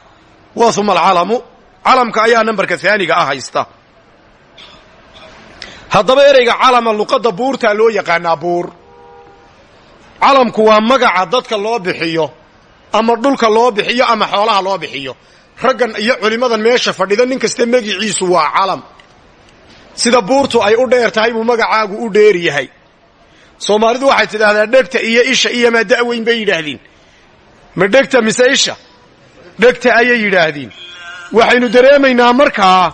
Waa uma alcalamu calamka ayaa nambarka haaniga ah haysta. Haddaba ereyga calama luqadda buurtaa loo yaqaanaa buur. Calamku waa magaca dadka loo bixiyo ama dhulka loo bixiyo ama xoolaha loo bixiyo. Raggan iyo culimmadan meesha fadhida nin kasta magiciisu waa calam. Sida buurtu ay u dheer tahay buu magacaagu u dheer yahay soomaalidu waxay tidhaahdaa dhegta iyo isha iyo maa da'weyn bay yidhaahdeen. Ma dhegta mise isha? Dhegta ayay yidhaahdeen. Waxaynu dareemaynaa markaa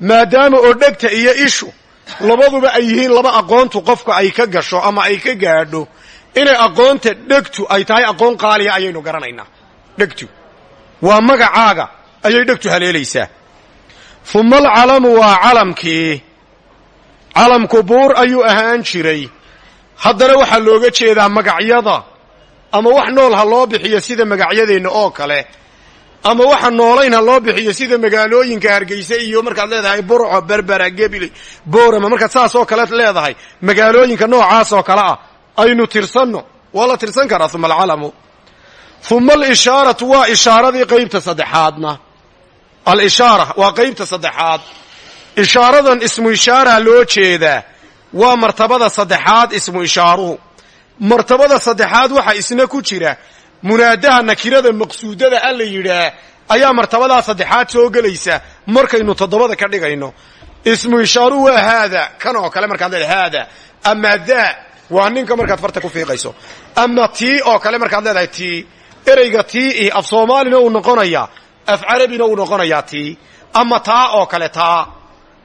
maadaama oo dhegta iyo ishu labaduba ay yihiin laba aqoontu qofka ay ka gasho ama ay ka gaadho inay aqoonta dhegtu ay tahay aqoon qaaliya ayaynu garanaynaa. Dhegtu. Waa magacaaga ayay dhegtu haleelaysaa. Uma alcalamu waa calamkii. Calamku buur ayuu ahaan jiray haddana waxaa looga jeedaa magacyada. Ama wax nool ha loo bixiyo sida magacyadeenna oo kale. Ama waxa noolayn ha loo bixiyo sida magaalooyinka hargeysa iyo markaad leedahay burco berbera gebile boorama. Markaad saas oo kale leedahay magaalooyinka noocaas oo kale ah aynu tirsanno. Waa la tirsan karaa uma alcalamu. Uma alishaaratu waa ishaaradii qaybta saddexaadna. Alishaara waa qaybta saddexaad. Ishaaradan ismu ishaaraa loo jeedaa waa martabada saddexaad ismu ishaaruhu. Martabada saddexaad waxaa isna ku jira. Munaadaha nakirada maqsuudada a la yidhaah ayaa martabadaa saddexaad soo gelaysa. Markaynu toddobada ka dhigayno. Ismu ishaaruhu waa haada. Kan oo kale markaad leedahay haada. Ama daa waa ninka markaad farta ku fiiqayso. Ama tii oo kale markaad leedahay tii ereyga tii ih af soomaalina uu noqonayaa. Af carabina uu noqonayaa tii ama taa oo kale taa.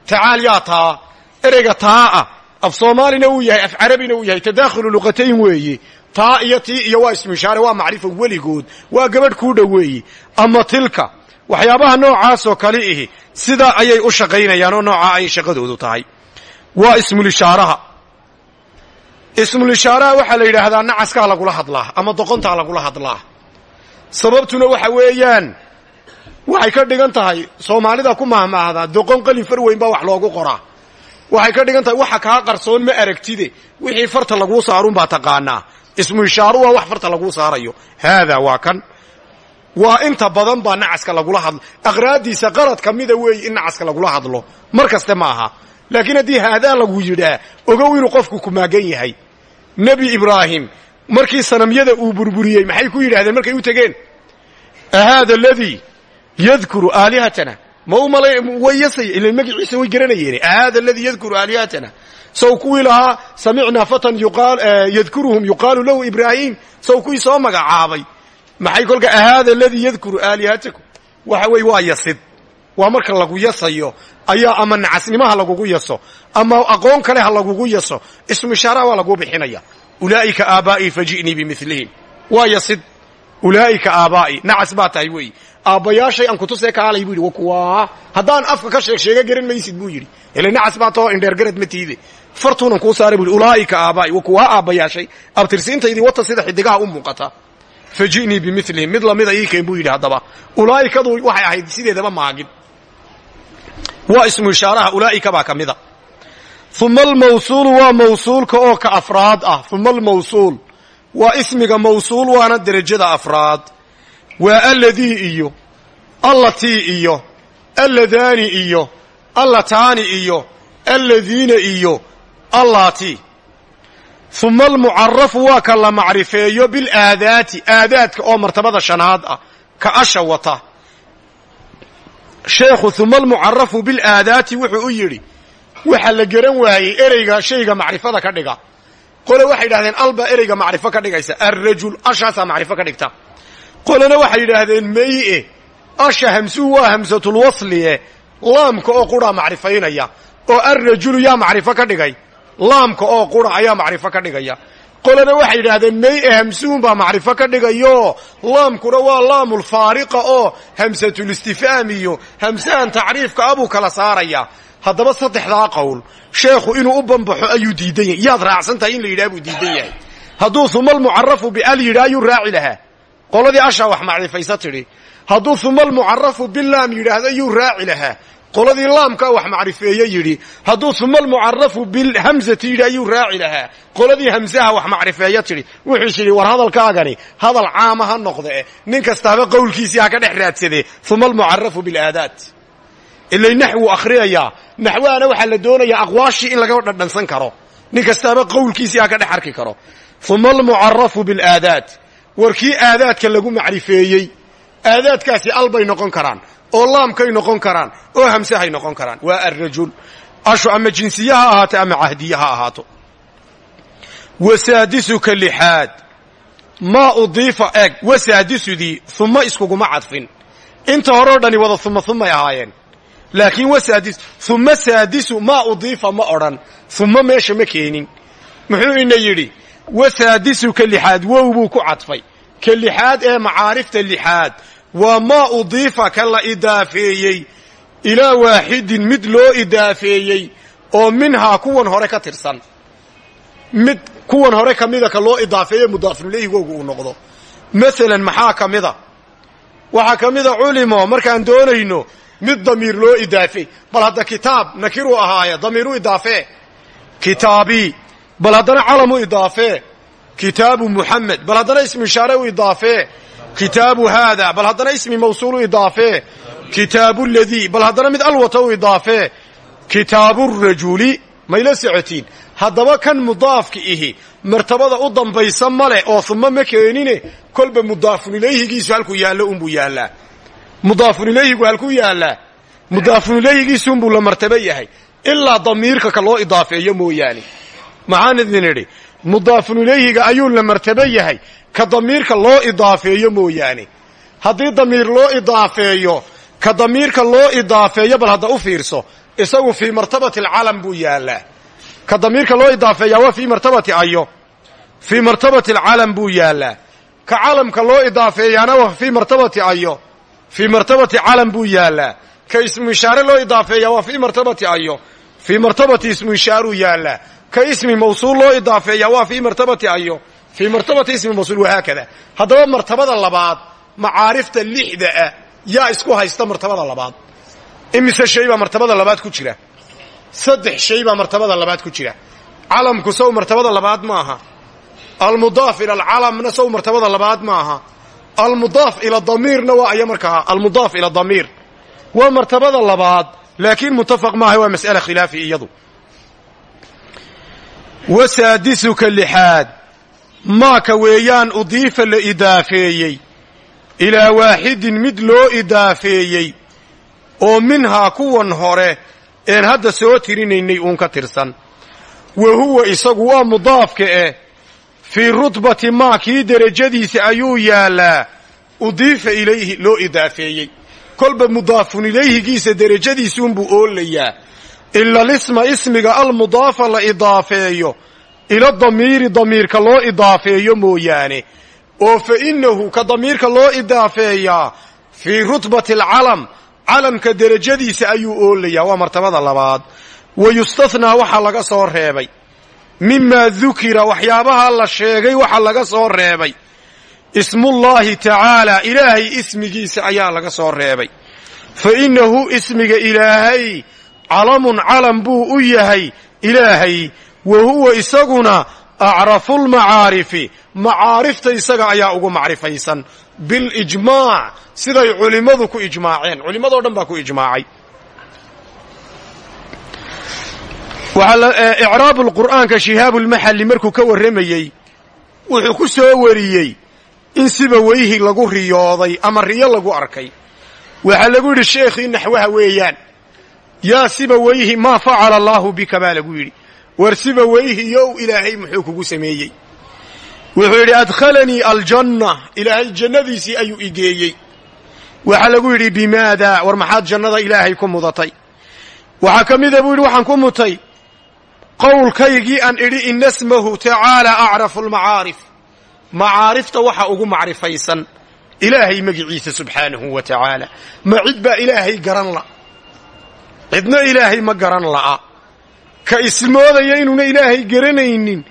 Tacaal yaa taa. Ereyga taa ah af soomaalina uu yahay af carabina uu yahay tadaakhulu luqatayn weeye taa iyo tii iyo waa ismu ishaare waa macrifa weligood waa gabadh kuu dhoweeye ama tilka waxyaabaha noocaasoo kale ihi sidaa ayay u shaqaynayaan oo noocaa ay shaqadoodu tahay. Waa ismulishaaraha ismulishaaraha waxaa la yidhaahdaa nacaskaa lagula hadlaa ama doqontaa lagula hadlaa. Sababtuna waxa weeyaan waxay ka dhigan tahay soomaalida ku mahmaahdaa doqon qalin far weyn baa wax loogu qoraa waxay ka dhigan tahay waxa kaa qarsoon ma aragtide. Wixii farta laguu saarunbaa taqaanaa ismu ishaaru waa wax farta laguu saarayo. Haadaa waa kan. Waa inta badan baa nacaska lagula hadlo aqraadiisa qarad ka mida weeye in nacaska lagula hadlo. Mar kaste ma aha. Laakiin haddii haadaa lagu yidhaa ogow inuu qofku ku maagan yahay. Nebi ibraahim markii sanamyada uu burburiyey maxay ku yidhahdeen markay u tegeen? Ahaada aladii yadkuru aalihatana ma u malay way yasay ila magaciisa way garanayeen ahaada aladii yadkuru aalihatana saw kuwii lahaa samicnaa fatan yadkuruhum yuqaalu lahu ibraahim. Saw kuwii soo magacaabay. Maxay kolka ahaada aladii yadkuru aalihatakum waxa weeye waa yasid. Waa marka lagu yasayo ayaa ama nacasnimaha lagugu yaso ama aqoon kale ha lagugu yaso ismu ishaaraha waa laguu bixinaya. Ulaa'ika aabaa'ii faji'nii bimilihim waa yasid. Ulaa'ika aabaa'i. Nacas baa tahay weeye aabbayaashay aan kutusee kaalay buu yidhi wa kuwaa haddaan afka ka sheeg sheega garan maysid buu yidhi. Ile nacas baa tao indheergarad ma tiide. Fartuunan kuu saaray buu yidhi ulaa'ika aabaa'i wa kuwaa aabbayaashay abtirsiintaydii wata sida xidigaha u muuqata. Faji'nii bimilihim mid lamida ii keen buu yidhi haddaba. Ulaa'ikadu waxay ahayd sideedaba maagid waa ismu ishaaraha ulaa'ika baa ka mida uma almawsuulu waa mawsuulka oo ka afraad ah. Uma almawsuul. Waa ismiga mawsuul waana derajada afraad waa alladii iyo allatii iyo alladaani iyo allataani iyo alladiina iyo allaati. Uma almucarafu waa ka la macrifeeyo bilaadaati aadaadka oo martabada shanaad ah ka asha wata. Sheekhu uma almucarafu bilaadaati wuxuu u yidhi waxa la garan waayey ereyga shayga macrifada ka dhiga. Qole waxay yidhahdeen albaa ereyga macrifo ka dhigaysa alrajul ashaasaa macrifo ka dhigta qolena waxay yidhaahdeen meye asha hamsuhu waa hamsatulwaslie laamka oo qura macrifaynaya oo alrajulu yaa macrifo ka dhigay laamka oo qura ayaa macrifo ka dhigaya. Qolena waxay yidhaahdeen mey e hamsuun baa macrifo ka dhigayo laamkuna waa laamulfaariqa oo hamsatulistifhaam iyo hamsahan tacriifka abuu kala saaraya. Haddaba saddexdaa qowl sheekhu inuu u bambaxo ayuu diidan yahay yaad raacsan tahay in la yidhaha buu diidan yahay. Hadduu uma almucarafu bial yidhaa ayuu raaci lahaa qoladii ashaa wax macrifaysa tidhi hadduu uma almucarafu bilaam yidhaahdo ayuu raaci lahaa. Qoladii laamkaa wax macrifeeye yidhi hadduu uma almucarafu bilhamzati yidhi ayuu raaci lahaa. Qoladii hamsaha wax macrifeeya tidhi wuxuu yidhi war hadalkaagani hadal caama ha noqde nin kastaaba qowlkiisii ka dhex raadsadee uma almucarafu bilaadaat. Ilay naxwu akhriyayaa naxwahana waxaa la doonayaa aqwaashii in laga dhadhansan karo. Nin kastaaba ka dhex arki karo. Uma almucarafu bilaadaad warkii aadaadka lagu macrifeeyey. Aadaadkaasi albay noqon karaan oo laamkay noqon karaan oo hamsahay noqon karaan. Waa arrajul. Ashu ama jinsiye ha ahaato ama cahdiye ha ahaato. Wasaadisuka lixaad. Maa udiifa eeg wasaadisudii uma iskuguma cadfin. Inta horeo dhani wada uma umay ahaayeen. Laakiin wasaadis uma saadisu maa udiifa ma odhan. Uma meesha ma keenin. Muxuu ina yidhi wasaadisu ka lixaad wow buu ku cadfay. Ka lixaad ee macaarifta lixaad waa maa udiifa ka la idaafeeyey ilaa waaxidin mid loo idaafeeyey oo minhaa kuwan hore ka tirsan. Mid kuwan hore ka mida ka loo idaafeeye mudaafuleyhigoogu uu noqdo. Masalan maxaa ka mida? Waxaa ka mida culimo markaan doonayno mid damiir loo idaafey. Bal hadda kitaab nakiruu ahaaye damiiru idaafee? Kitaabii bal haddana calamu idaafee kitaabu muxamed bal haddana ismi ishaare u idaafee kitaabu haada. Bal haddana ismi mawsuulu idaafee kitaabu ladii bal haddana mid alwata u idaafee kitaabu rajuli mayla socotiin haddaba kan mudaafka ihi martabada u dambaysa male oo uma ma keenine kolba mudaafun ilayhigiisu halkuu yaallo unbuu yaallaa mudaafun ilayhigu halkuu yaallaa mudaafun ilayhigiisuunbuu la martabo yahay. Ilaa damiirka ka loo idaafeeyo mooyaane maxaan idin idhi mudaafun ilayhiga ayuu la martabo yahay. Ka damiirka loo idaafeeyo mooyaane. Haddii damiir loo idaafeeyo ka damiirka loo idaafeeyo bal hadda u fiirso isagu fii martabati alcalam buu yaallaa ka damiirka loo idaafeeyaa waa fii martabati ayo. Fii martabati alcalam buu yaallaa ka calamka loo idaafeeyaana waa fii martabati ayo. Fii martabati calam buu yaallaa ka ismu ishaare loo idaafeeyaa waa fii martabati ayo. Fii martabati ismu ishaaruu ka ismi mawsuul loo idaafeeyaa waa fii martabati ayo. Fii martabati ismi mawsuul wahaakada haddaba martabada labaad macaarifta lixda ah yaa isku haysta martabada labaad. Imise shay martabada labaad ku jira? Saddex shay martabada labaad ku jira. Calamku sow martabada labaad ma aha. Almudaaf ila alcalamna sow martabada labaad ma aha. Almudaaf ila damiirna waa aya markaa almudaaf ila damiir. Waa martabada labaad laakiin muttafaq maaha waa mas'ala khilaafi iyadu wasaadisuka lixaad. Maaka weeyaan udiifa la idaafeeyey. Ilaa waaxidin mid loo idaafeeyey. Oo minhaa kuwan hore een hadda soo tirinaynay uun ka tirsan. Wa huwa isagu waa mudaafka eh fii rutbati maa kii derajadiisa ayuu yaallaa udiifa ilayhi loo idaafeeyey. Kolba mudaafun ilayhigiisa derajadiisuunbuu oolayaa ila lisma ismiga almudaafa la idaafeeyo ila damiiri damiirka loo idaafeeyo mooyaane. Oo fa innahu ka damiirka loo idaafeeyaa fii rutbati alcalam calamka derajadiisa ayuu oolayaa. Waa martabada labaad. Wa yustathnaa waxaa laga soo reebay. Mimaa dukira waxyaabaha la sheegay waxa laga soo reebay. Ismullaahi tacaala ilaahay ismigiisa ayaa laga soo reebay. Fa innahu ismiga ilaahay calamun calam buu u yahay ilaahay wa huwa isaguna acrafulmacaarifi macaarifta isaga ayaa ugu macrifaysan. Bilijmaac siday culimmadu ku ijmaaceen. Culimmadoo dhan baa ku ijmaacay. Icraabu lqur'aanka shihaabulmaxalli markuu ka warramayey wuxuu ku soo wariyey in siba weyhi lagu riyooday ama riyo lagu arkay. Waxaa lagu yidhi sheekhii naxwaha weeyaan yaa siba weyhi maa facala allaahu bika baa lagu yidhi. War siba weyhi yow ilaahay muxuu kugu sameeyey. Wuxuu yidhi adkhalanii aljanna. Ilaahay jannadiisii ayuu igeeyey waxaa lagu yidhi bimaada? War maxaad jannada ilaahay ku mudatay? Waxaa ka mida buu yidhi waxaan ku mutay. Qowlkaygii aan idhi ina smahu tacaala acrafu almacaarif. Macaarifta waxa ugu macrifaysan. Ilaahay magiciisa subxaanahu wa tacaala. Ma cid baa ilaahay garan la cidna ilaahay ma garan la'a. Ka ismoodaya inuuna ilaahay garanaynin.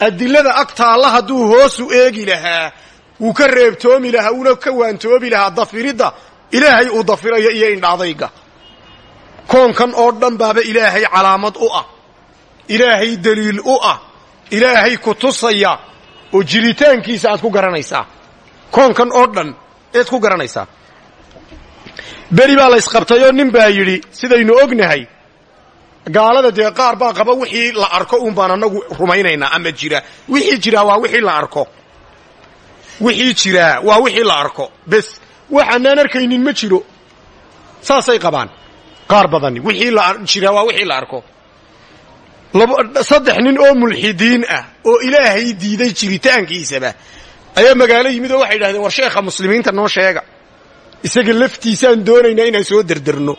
Adilada agtaalla hadduu hoosu eegi lahaa wuu ka reebtoomi lahaa wuuna ka waantoobi lahaa dafiridda ilaahay uu dafirayo iyo indhaadayga. Koonkan oo dhan baaba ilaahay calaamad u ah. Ilaahay deliil u ah. Ilaahay ku tusaya. Oo jiritaankiisa aad ku garanaysaa. Koonkan oo dhan eed ku garanaysaa beri baa la ysqabtayoo nin baa yidhi sidaynu ognahay gaalada dee qaar baa qaba wixii la arko uun baan annagu rumaynaynaa ama jira. Wixii jiraa waa wixii la arko. Wixii jiraa waa wixii la arko. Bes waxaanaan arkaynin ma jiro. Saasay qabaan. Qaar badani wixii jiraa waa wixii la arko. Saddex nin oo mulxidiin ah oo ilaahay diiday jiritaankiisaba ayaa magaalo yimid oo waxay yidhahdeen war sheekha muslimiinta noo sheega isaga laftiisaan doonaynaa inaan soo derderno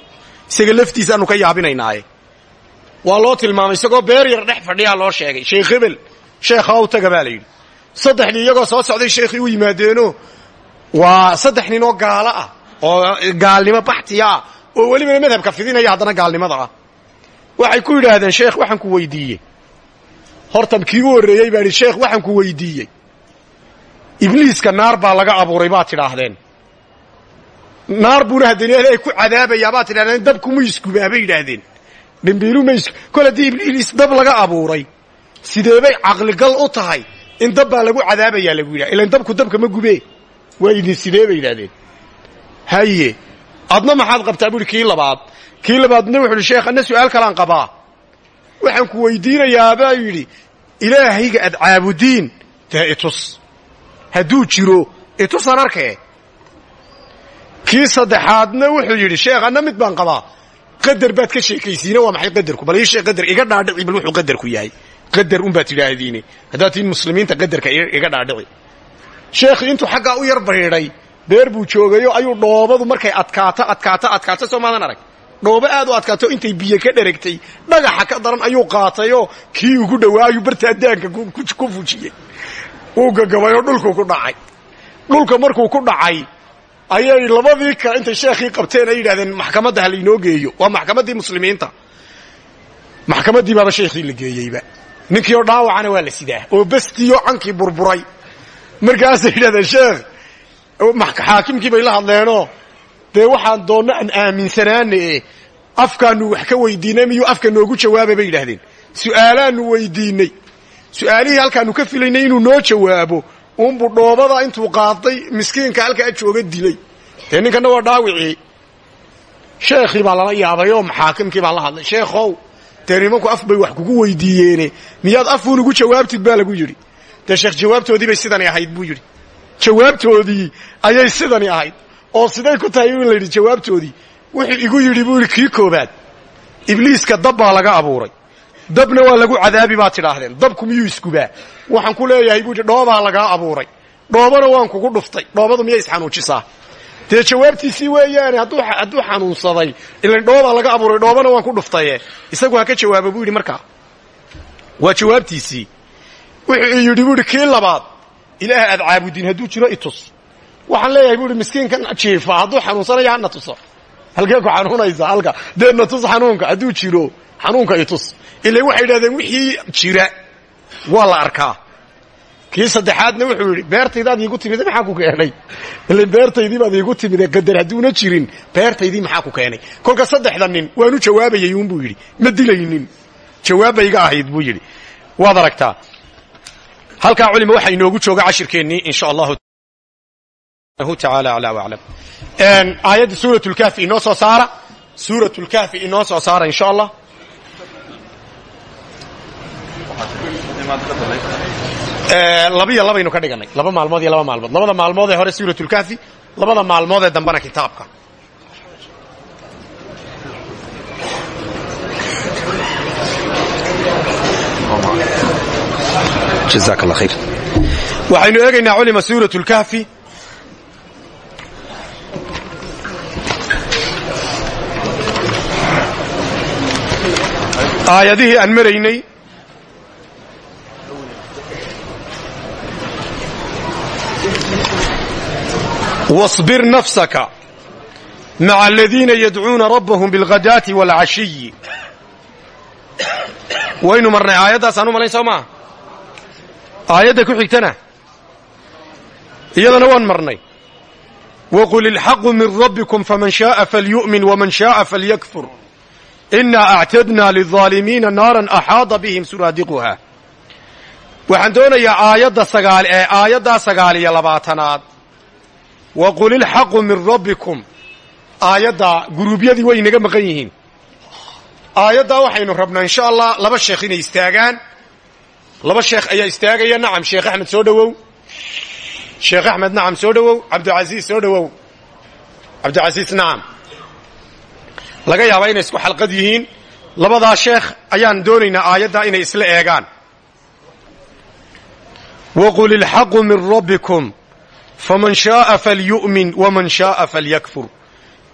isaga laftiisaanu ka yaabinaynaaye. Waa loo tilmaamay isagoo beer yar dhex fadhiyaa loo sheegay. Sheekh hebel sheekha u taga baa la yidhi. Saddexdii iyagoo soo socday sheekhii u yimaadeeno waa saddex nin oo gaalo ah oo gaalnimo baxtiya ah oo welibana madhabka fidinaya haddana gaalnimada ah. Waxay ku yidhaahdeen sheekh waxaan ku weydiiyey. Horta kii u horreeyey baa idhi sheekh waxaan ku weydiiyey. Ibliiska naar baa laga abuuray baad tidhaahdeen naar buuna haddana ilaahay ku cadaabayaa baad tidhahdeen dabku ma iskubaa bay yidhaahdeen. Dhimbiilu ma isku kol haddii ibliis dab laga abuuray. Sidee bay caqligal u tahay? In dab baa lagu cadaabayaa lagu yidhaha. Ilan dabku dabka ma gubee. Waa idin sidee bay haye adna maxaad qabtaa? Buuhi kii labaad. Kii labaadna wuxu uhi sheekh anna su'aal qabaa. Waxaan ku weydiinayaa baa ilaahayga aad caabudiin. Dee itus. Hadduu jiro itusaan arkee kii saddexaadna wuxuu yidhi sheekh anna mid baan qabaa. Qadar baad ka sheekaysiina waa maxay qadarku? Bal ii sheeg qadar iga dhaadhici bal wuxuu qadarku yahay. Qadar un baad tidhaahdiine. Haddaad tihiin muslimiinta qadarka iga dhaadhici. Sheekhii intuu xaggaa u yar baydhay beer buu joogayo ayuu dhoobadu markay adkaato adkaato adkaato soo maadan arag. Dhoobo aad u adkaato intay biyo ka dheragtay dhagaxa ka daran ayuu qaatayoo kii ugu dhowaayu bartaa daanka ku fujiyey. Uu gagabayoo dhulkuu ku dhacay. Dhulka markuu ku dhacay ayay labadii kale intay sheekhii qabteen ay yidhahdeen maxkamadda ha laynoo geeyo. Waa maxkamaddii muslimiinta. Maxkamaddii baaba sheekhii la ninkii oo dhaawacana waa la sidaa. Oo bastiyo cankii burburay. Markaasay yidhahdeen sheekh xaakimkii bay la hadleenoo. Dee waxaan doonno aan aaminsanaana e afkaanu wax ka weydiinay miyuu afka noogu jawaaba bay yidhaahdeen. Su'aalaannu weydiinay. Su'aalihii halkaannu ka filaynay inuu noo jawaabo uunbuu dhoobada intuu qaaday miskiinka halkaa jooga dilay. Dee ninkanna waa dhaawicii. Sheekhii baa lala yaabay oo maxaakimkii baa la hadlay. Sheekhow dee nimanku af bay wax kugu weydiiyeene. Miyaad afuun ugu jawaabtid baa lagu yidhi. Dee sheekh jawaabtoodii bay sidani ahayd buu yidhi. Jawaabtoodii ayay sidani ahayd. Oo siday ku tahay in la yidhi jawaabtoodii wuxuu igu yidhi buu yidhi kii koobaad ibliiska dab baa laga abuuray dabna waa lagu cadaabi baad tidhaahdeen. Dabku miyuu iskubaa. Waxaan ku leeyahay buu yidhi dhoobaa lagaa abuuray. Dhoobana waan kugu dhuftay. Dhoobadu miyay isxanuujisaa? Dee jawaabtiisii weeyaane hadduu xanuunsaday ilan dhoobaa laga abuuray dhoobana waan ku dhuftaye isagu ha ka jawaaba buu yidhi markaa waa jawaabtiisii. Wuxuu yidhi buu labaad ilaah aad caabudin hadduu jiro itus waxaan leeyahay buu yidhi miskiinkan jiifa hadduu xanuunsanayo hana halkee ku xanuunaysa halka. Deedna tus xanuunka hadduu jiro xanuunka itus ila waxay yidhahdeen wixii jira waa la arkaa. Kii saddexaadna wuxuu yidhi beertaydaad iigu timide maxaa ku keenay? Ila beertaydii baad iigu timide qadar hadduuna jirin beertaydii maxaa ku keenay? Kolka saddexda nin waanu jawaabayay uunbuu yidhi ma dilaynin. Jawaabbayga ahayd buu yidhi. Waad aragtaa. Halkaa culima waxaa inoogu jooga cashirkeennii in sha allahu taala ala aclam aayadda suurat lkaafi inoo soo saara suurat lkaafi inoo soo saara in sha allah labiyo labaynu ka dhiganay. Laba maalmood iyo laba maalmood. Labada maalmood ee hore suurat lkaafi labada maalmood ee dambena kitaabka. Waxaynu eegaynaa culima suurat lkaafi aayadihii aan maraynay واصبر نفسك مع الذين يدعون ربهم بالغداة والعشي waynu marnay aayaddaas aanu malayn soo maa aayadda ku xigtana iyadana waan marnay waqul ilxaqu min rabbikum faman shaءa falyu'min wman shaءa falyakfur inaa actadna lلظaalimiina naaran axaada bihim suraadiquha waxaan doonayaa aayadda sagaal ee aayaddaa sagaal iyo labaatanaad waqul ilxaqu min rabbikum aayadda guruubyadii way inaga maqan yihiin aayaddaa waxaynu rabnaa insha allah laba sheekh inay istaagaan laba sheekh ayaa istaagaya nacam sheekh axmed soo dhowow sheekh axmed nacam soo dhowow cabdilcasiis soo dhowow cabdilcasiis nacam laga yaabaa inay isku xalqad yihiin labadaa sheekh ayaan doonaynaa aayaddaa inay isla eegaan rabbikum faman shaaa falyu'min waman shaaa falyakfur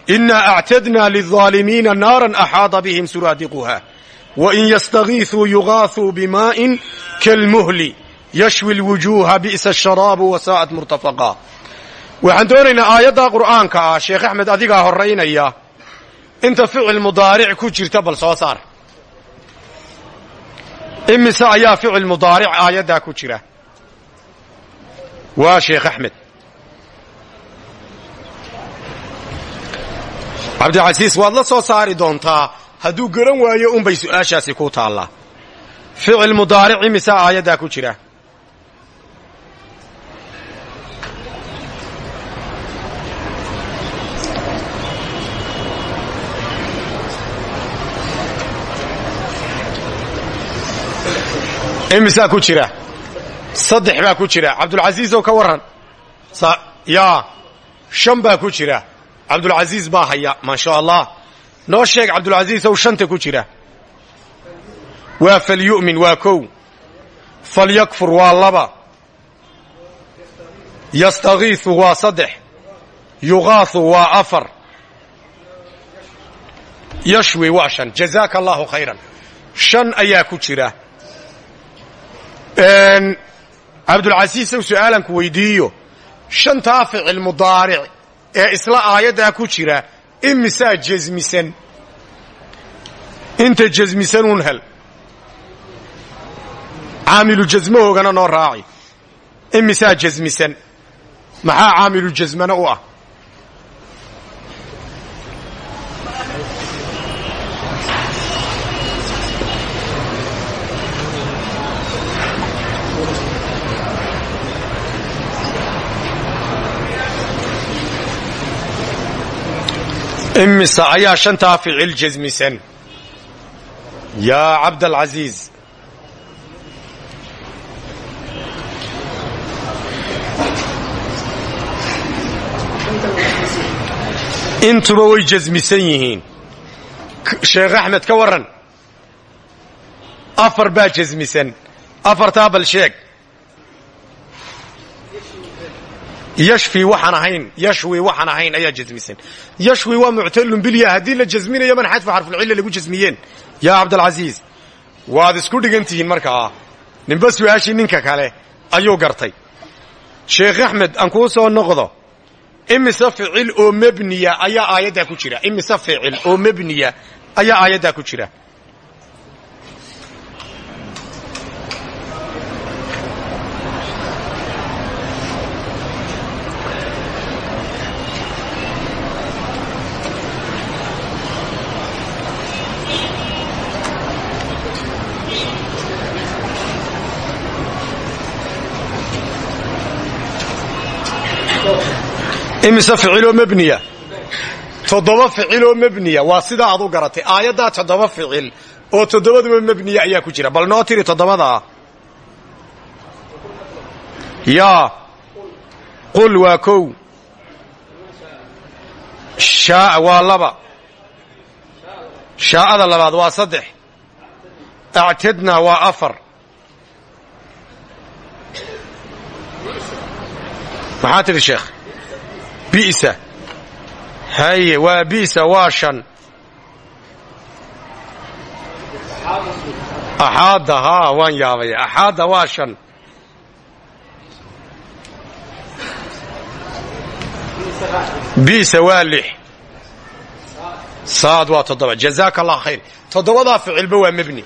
inaa actadna lilظaalimiina naaran axaada bihim suraadiquha wain yastagiisuu yugaasuu bimaa'in kalmuhli yashwi lwujuuha bi'sa asharaabu wasaa'at murtafaqa waxaan doonaynaa aayaddaa qur'aanka ah sheekh axmed adigaa horaynaya inta ficil mudaaric ku jirta bal soo saar imise ayaa ficil mudaaric aayaddaa ku jira waa sheekh axmed cabdilcasiis waad la soo saari doontaa? Hadduu garan waayo unbay su'aashaasi ku taallaa. Ficil mudaaric imise aayaddaa ku jira? Imisaa ku jira? Saddex baa ku jira. Cabdulcasiisow ka warran. Yaa shan baa ku jira cabdulcasiis baa haya maa sha allah noo sheeg cabdulcasiisow shanta ku jira? Waa falyu'min waa kow. Falyakfur waa laba. Yastagiisu waa saddex. Yugaasu waa afar. Yashwi waa shan. Jazaaka allaahu khayran. Shan ayaa ku jira. Cabdulcasiisow su'aalanku weydiiyo. Shantaa ficil mudaaric ee isla aayaddaa ku jira imisaa jasmisan inta jasmisanuun hel. Caamilu jasmahoogana noo raaci. Imisaa jasmisan maxaa caamilu jasmana u ah imisa ayaa shantaa ficil jasmisan yaa cabdalcasiis intuba way jasmisan yihiin sheekh axmed ka warran afar baa jasmisan afartaa bal sheeg yashfi waxaan ahayn yashwi waxaan ahayn ayaa jasmisan yashwi waa muctalun bilya haddii la jasminayo man xadfa xarfulcilla lagu jasmiyeen yaa cabdalcasiis waad isku dhigan tihiin markaa ninba su'aashii ninka kale ayuu gartay. Sheekh axmed aan kuu soo noqdo imise ficil oo mebniya ayaa aayaddaa ku jira. Imise ficil oo imise ficiloo mebniya toddoba ficiloo mebniya waa sidaa aad u garatay. Aayaddaa toddoba ficil oo toddobaduba mebniya ayaa ku jira. Bal noo tiri toddobadaa. Yaa. Qul waa kow. Shaaa waa laba. Shaa'ada labaad waa saddex. Actadnaa waa afar. Maxaa tidhi sheekh bisa haye waa bisa waa shan. Axaadda haa waan yaabaya axaadda waa shan. Bisa waa lix. Saad waa toddoba. Jazaaka allah khayr. Toddobadaa ficilba waa mebni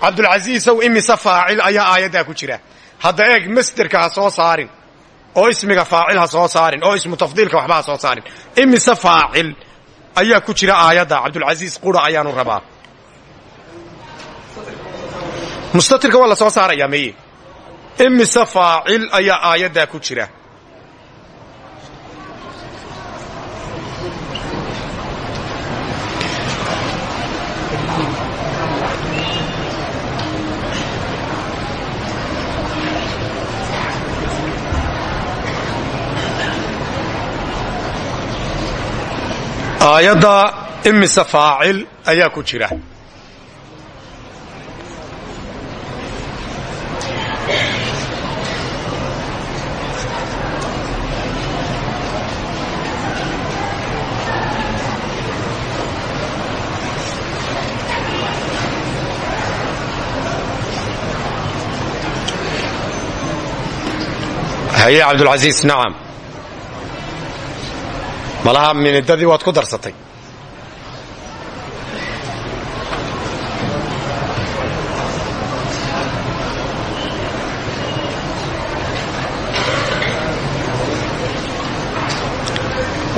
cabdulcasiisow imise faacil ayaa aayaddaa ku jira. Hadda eeg masderka ha soo saarin oo ismiga faacil ha soo saarin oo ismu tafdiilka waxba ha soo saarin. Imise faacil ayaa ku jira aayadda. Cabdulcasiis qura ayaanu rabaa. Mustatirka waa la soo saarayaa meye imise faacil ayaa aayaddaa ku jira aayadda imise faacil ayaa ku jira. Haye cabdulcasiis nacam malaha minidadii waad ku darsatay.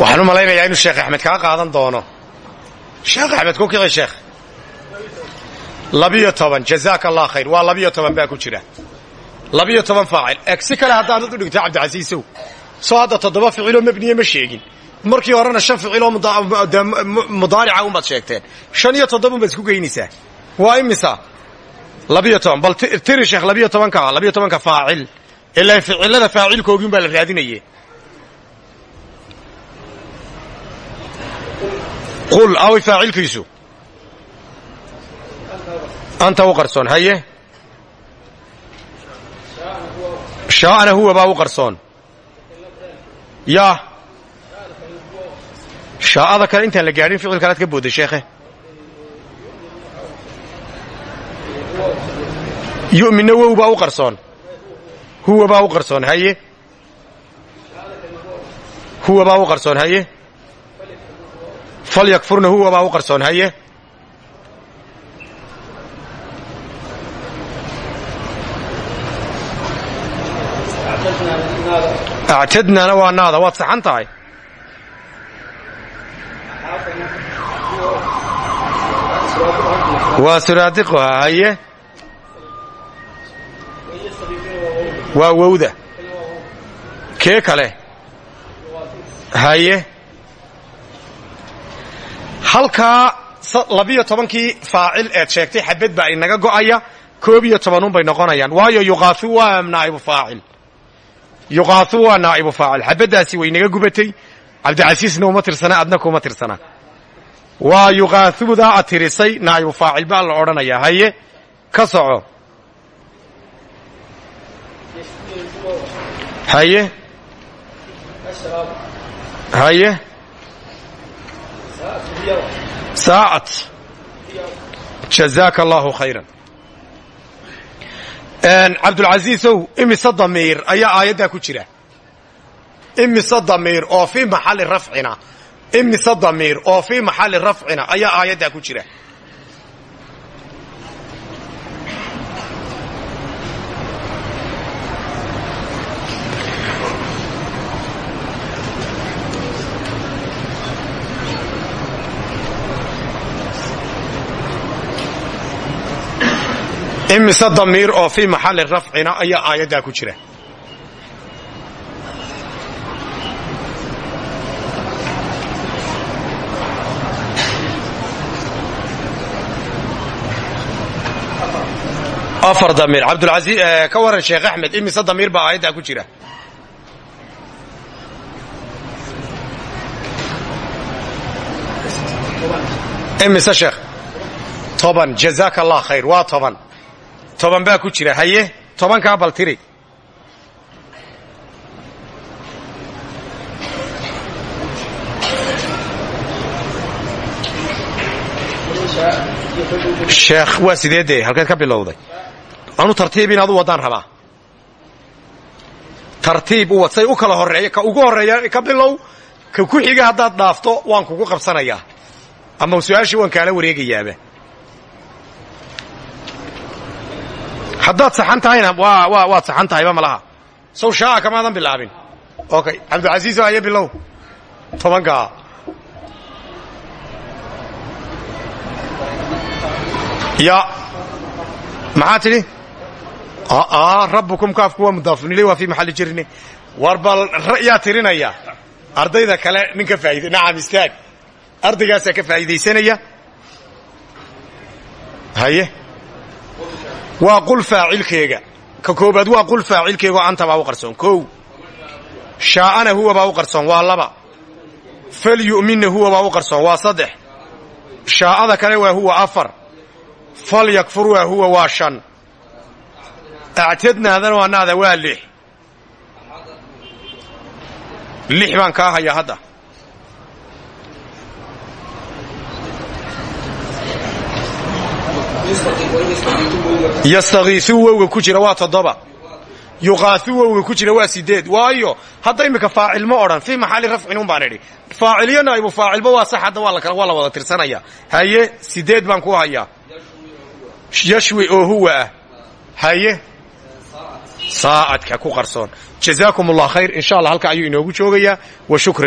Waxaan u malaynayaa inuu sheekh axmed kaa qaadan doono. Sheekh axmed ku kici sheekh. Labiyo toban jazaaka allah khayr. Waa labiyo toban baa ku jira. Labiyo toban faacil. Eg si kale haddaanad u dhigto cabdicasiisow soo hadda toddoba ficiloo mebniye ma sheegin markii horena shan ficiloo mudaarica unbaad sheegteen. Shan iyo toddobaunbaad isku geynaysaa. Waa imisa labiyo toban. Bal tiri sheekh labiyo tobanka labiyo tobanka faacil. Ilaa ficilada faacilkoogiin baa la raadinaye qul awi faacilkiisu. Anta u qarsoon haye? Shaa'ana huwa baa u qarsoon. Yaa shaa'ada kale intaan la gaadhin ficil kalead ka booday sheekhe yu'minna wow baa u qarsoon huwa baa u qarsoon haye huwa baa qarsoon haye falyakfurna huwa baa qarsoon haye actadnaana waa naada waad saxan waa suraadiquha haye waa wowda. Kee kale? Haye halkaa labiyo tobankii faacil eed sheegtay xabad baa inaga go'aya koob iyo tobanunbay noqonayaan. Waayo yuqaafi waa naa'ibu faacil. Yuqaahu waa naa'ibu faacil. Xabaddaasi way naga gubatay. Cabdicasiisna uma tirsana adna kuma tirsana waa yuqaahudaa ad tirisay naa'ibu faacil baa la odhanayaa. Haye ka soco. Haye. Haye. Saa'at jazaaka allaahu khayran cabdulcasiisow imise damiir ayaa aayaddaa ku jira. Imise damiir oo fii maxalli rafcina imise damiir oo fii maxalli rafcina ayaa aayaddaa ku jira. Imise damiir oo fii maxalli rafcina ayaa aayaddaa ku jira afar damiir cabdulcasiis ka waran sheekh axmed imise damiir baa aayaddaa ku jira. Imise sheekh toban. Jazaaka allah khayr waa toban. Toban baa ku jira. Haye? Tobankaa bal tiri. Sheekh waa sideedee halkeed ka bilowday anu tartiib inaad u waddaan rabaa. Tartiib u wad say u kala horreeya ka ugu horreeya ka bilow ka ku xiga haddaad dhaafto waan kugu qabsanayaa ama su'aashii waan kaala wareegayaaba haddaad saxan tahayna waad saxan tahayba malaha sow shaa'a kamaadan bilaabin. Okay cabdilcasiis ayo bilow. Tobankaa ya. Maxaa tidhi rabbukum kaafku waa mudaafun ilay waa fii maxalli jirni. War bal ardayda kale nin ka faa'ida nacam istaag. Ardaygaasaa ka faa'iidaysanaya. Haye? Waa qul faacilkeega. Ka koobaad waa qul faacilkeegaoo anta baa u qarsoon. Kow. Shaa'ana huwa baa u qarsoon waa laba. Falyu'minna huwa baa u qarsoon waa saddex. Shaa'ada kale waa huwa afar. Falyakfur waa huwa waa shan actadnaadana waa naada waa lix. Lix baan kaa hayaa hadda. Yastakiisuu wowga ku jira waa toddoba. Yuqaasu wowga ku jira waa sideed waayo hadda iminka faacil ma odhan. Fii maxalli rafcin un baan idhi. Faaciliyo naa'ibu faacilba waa sax hadda waa la wada tirsanaya. Haye sideed baan ku hayaa. Yashwi oo huwa ah. Haye saa'adka ku qarsoon. Jazaakum allah khayr. Insha allah halka ayuu inoogu joogayaa wa shukran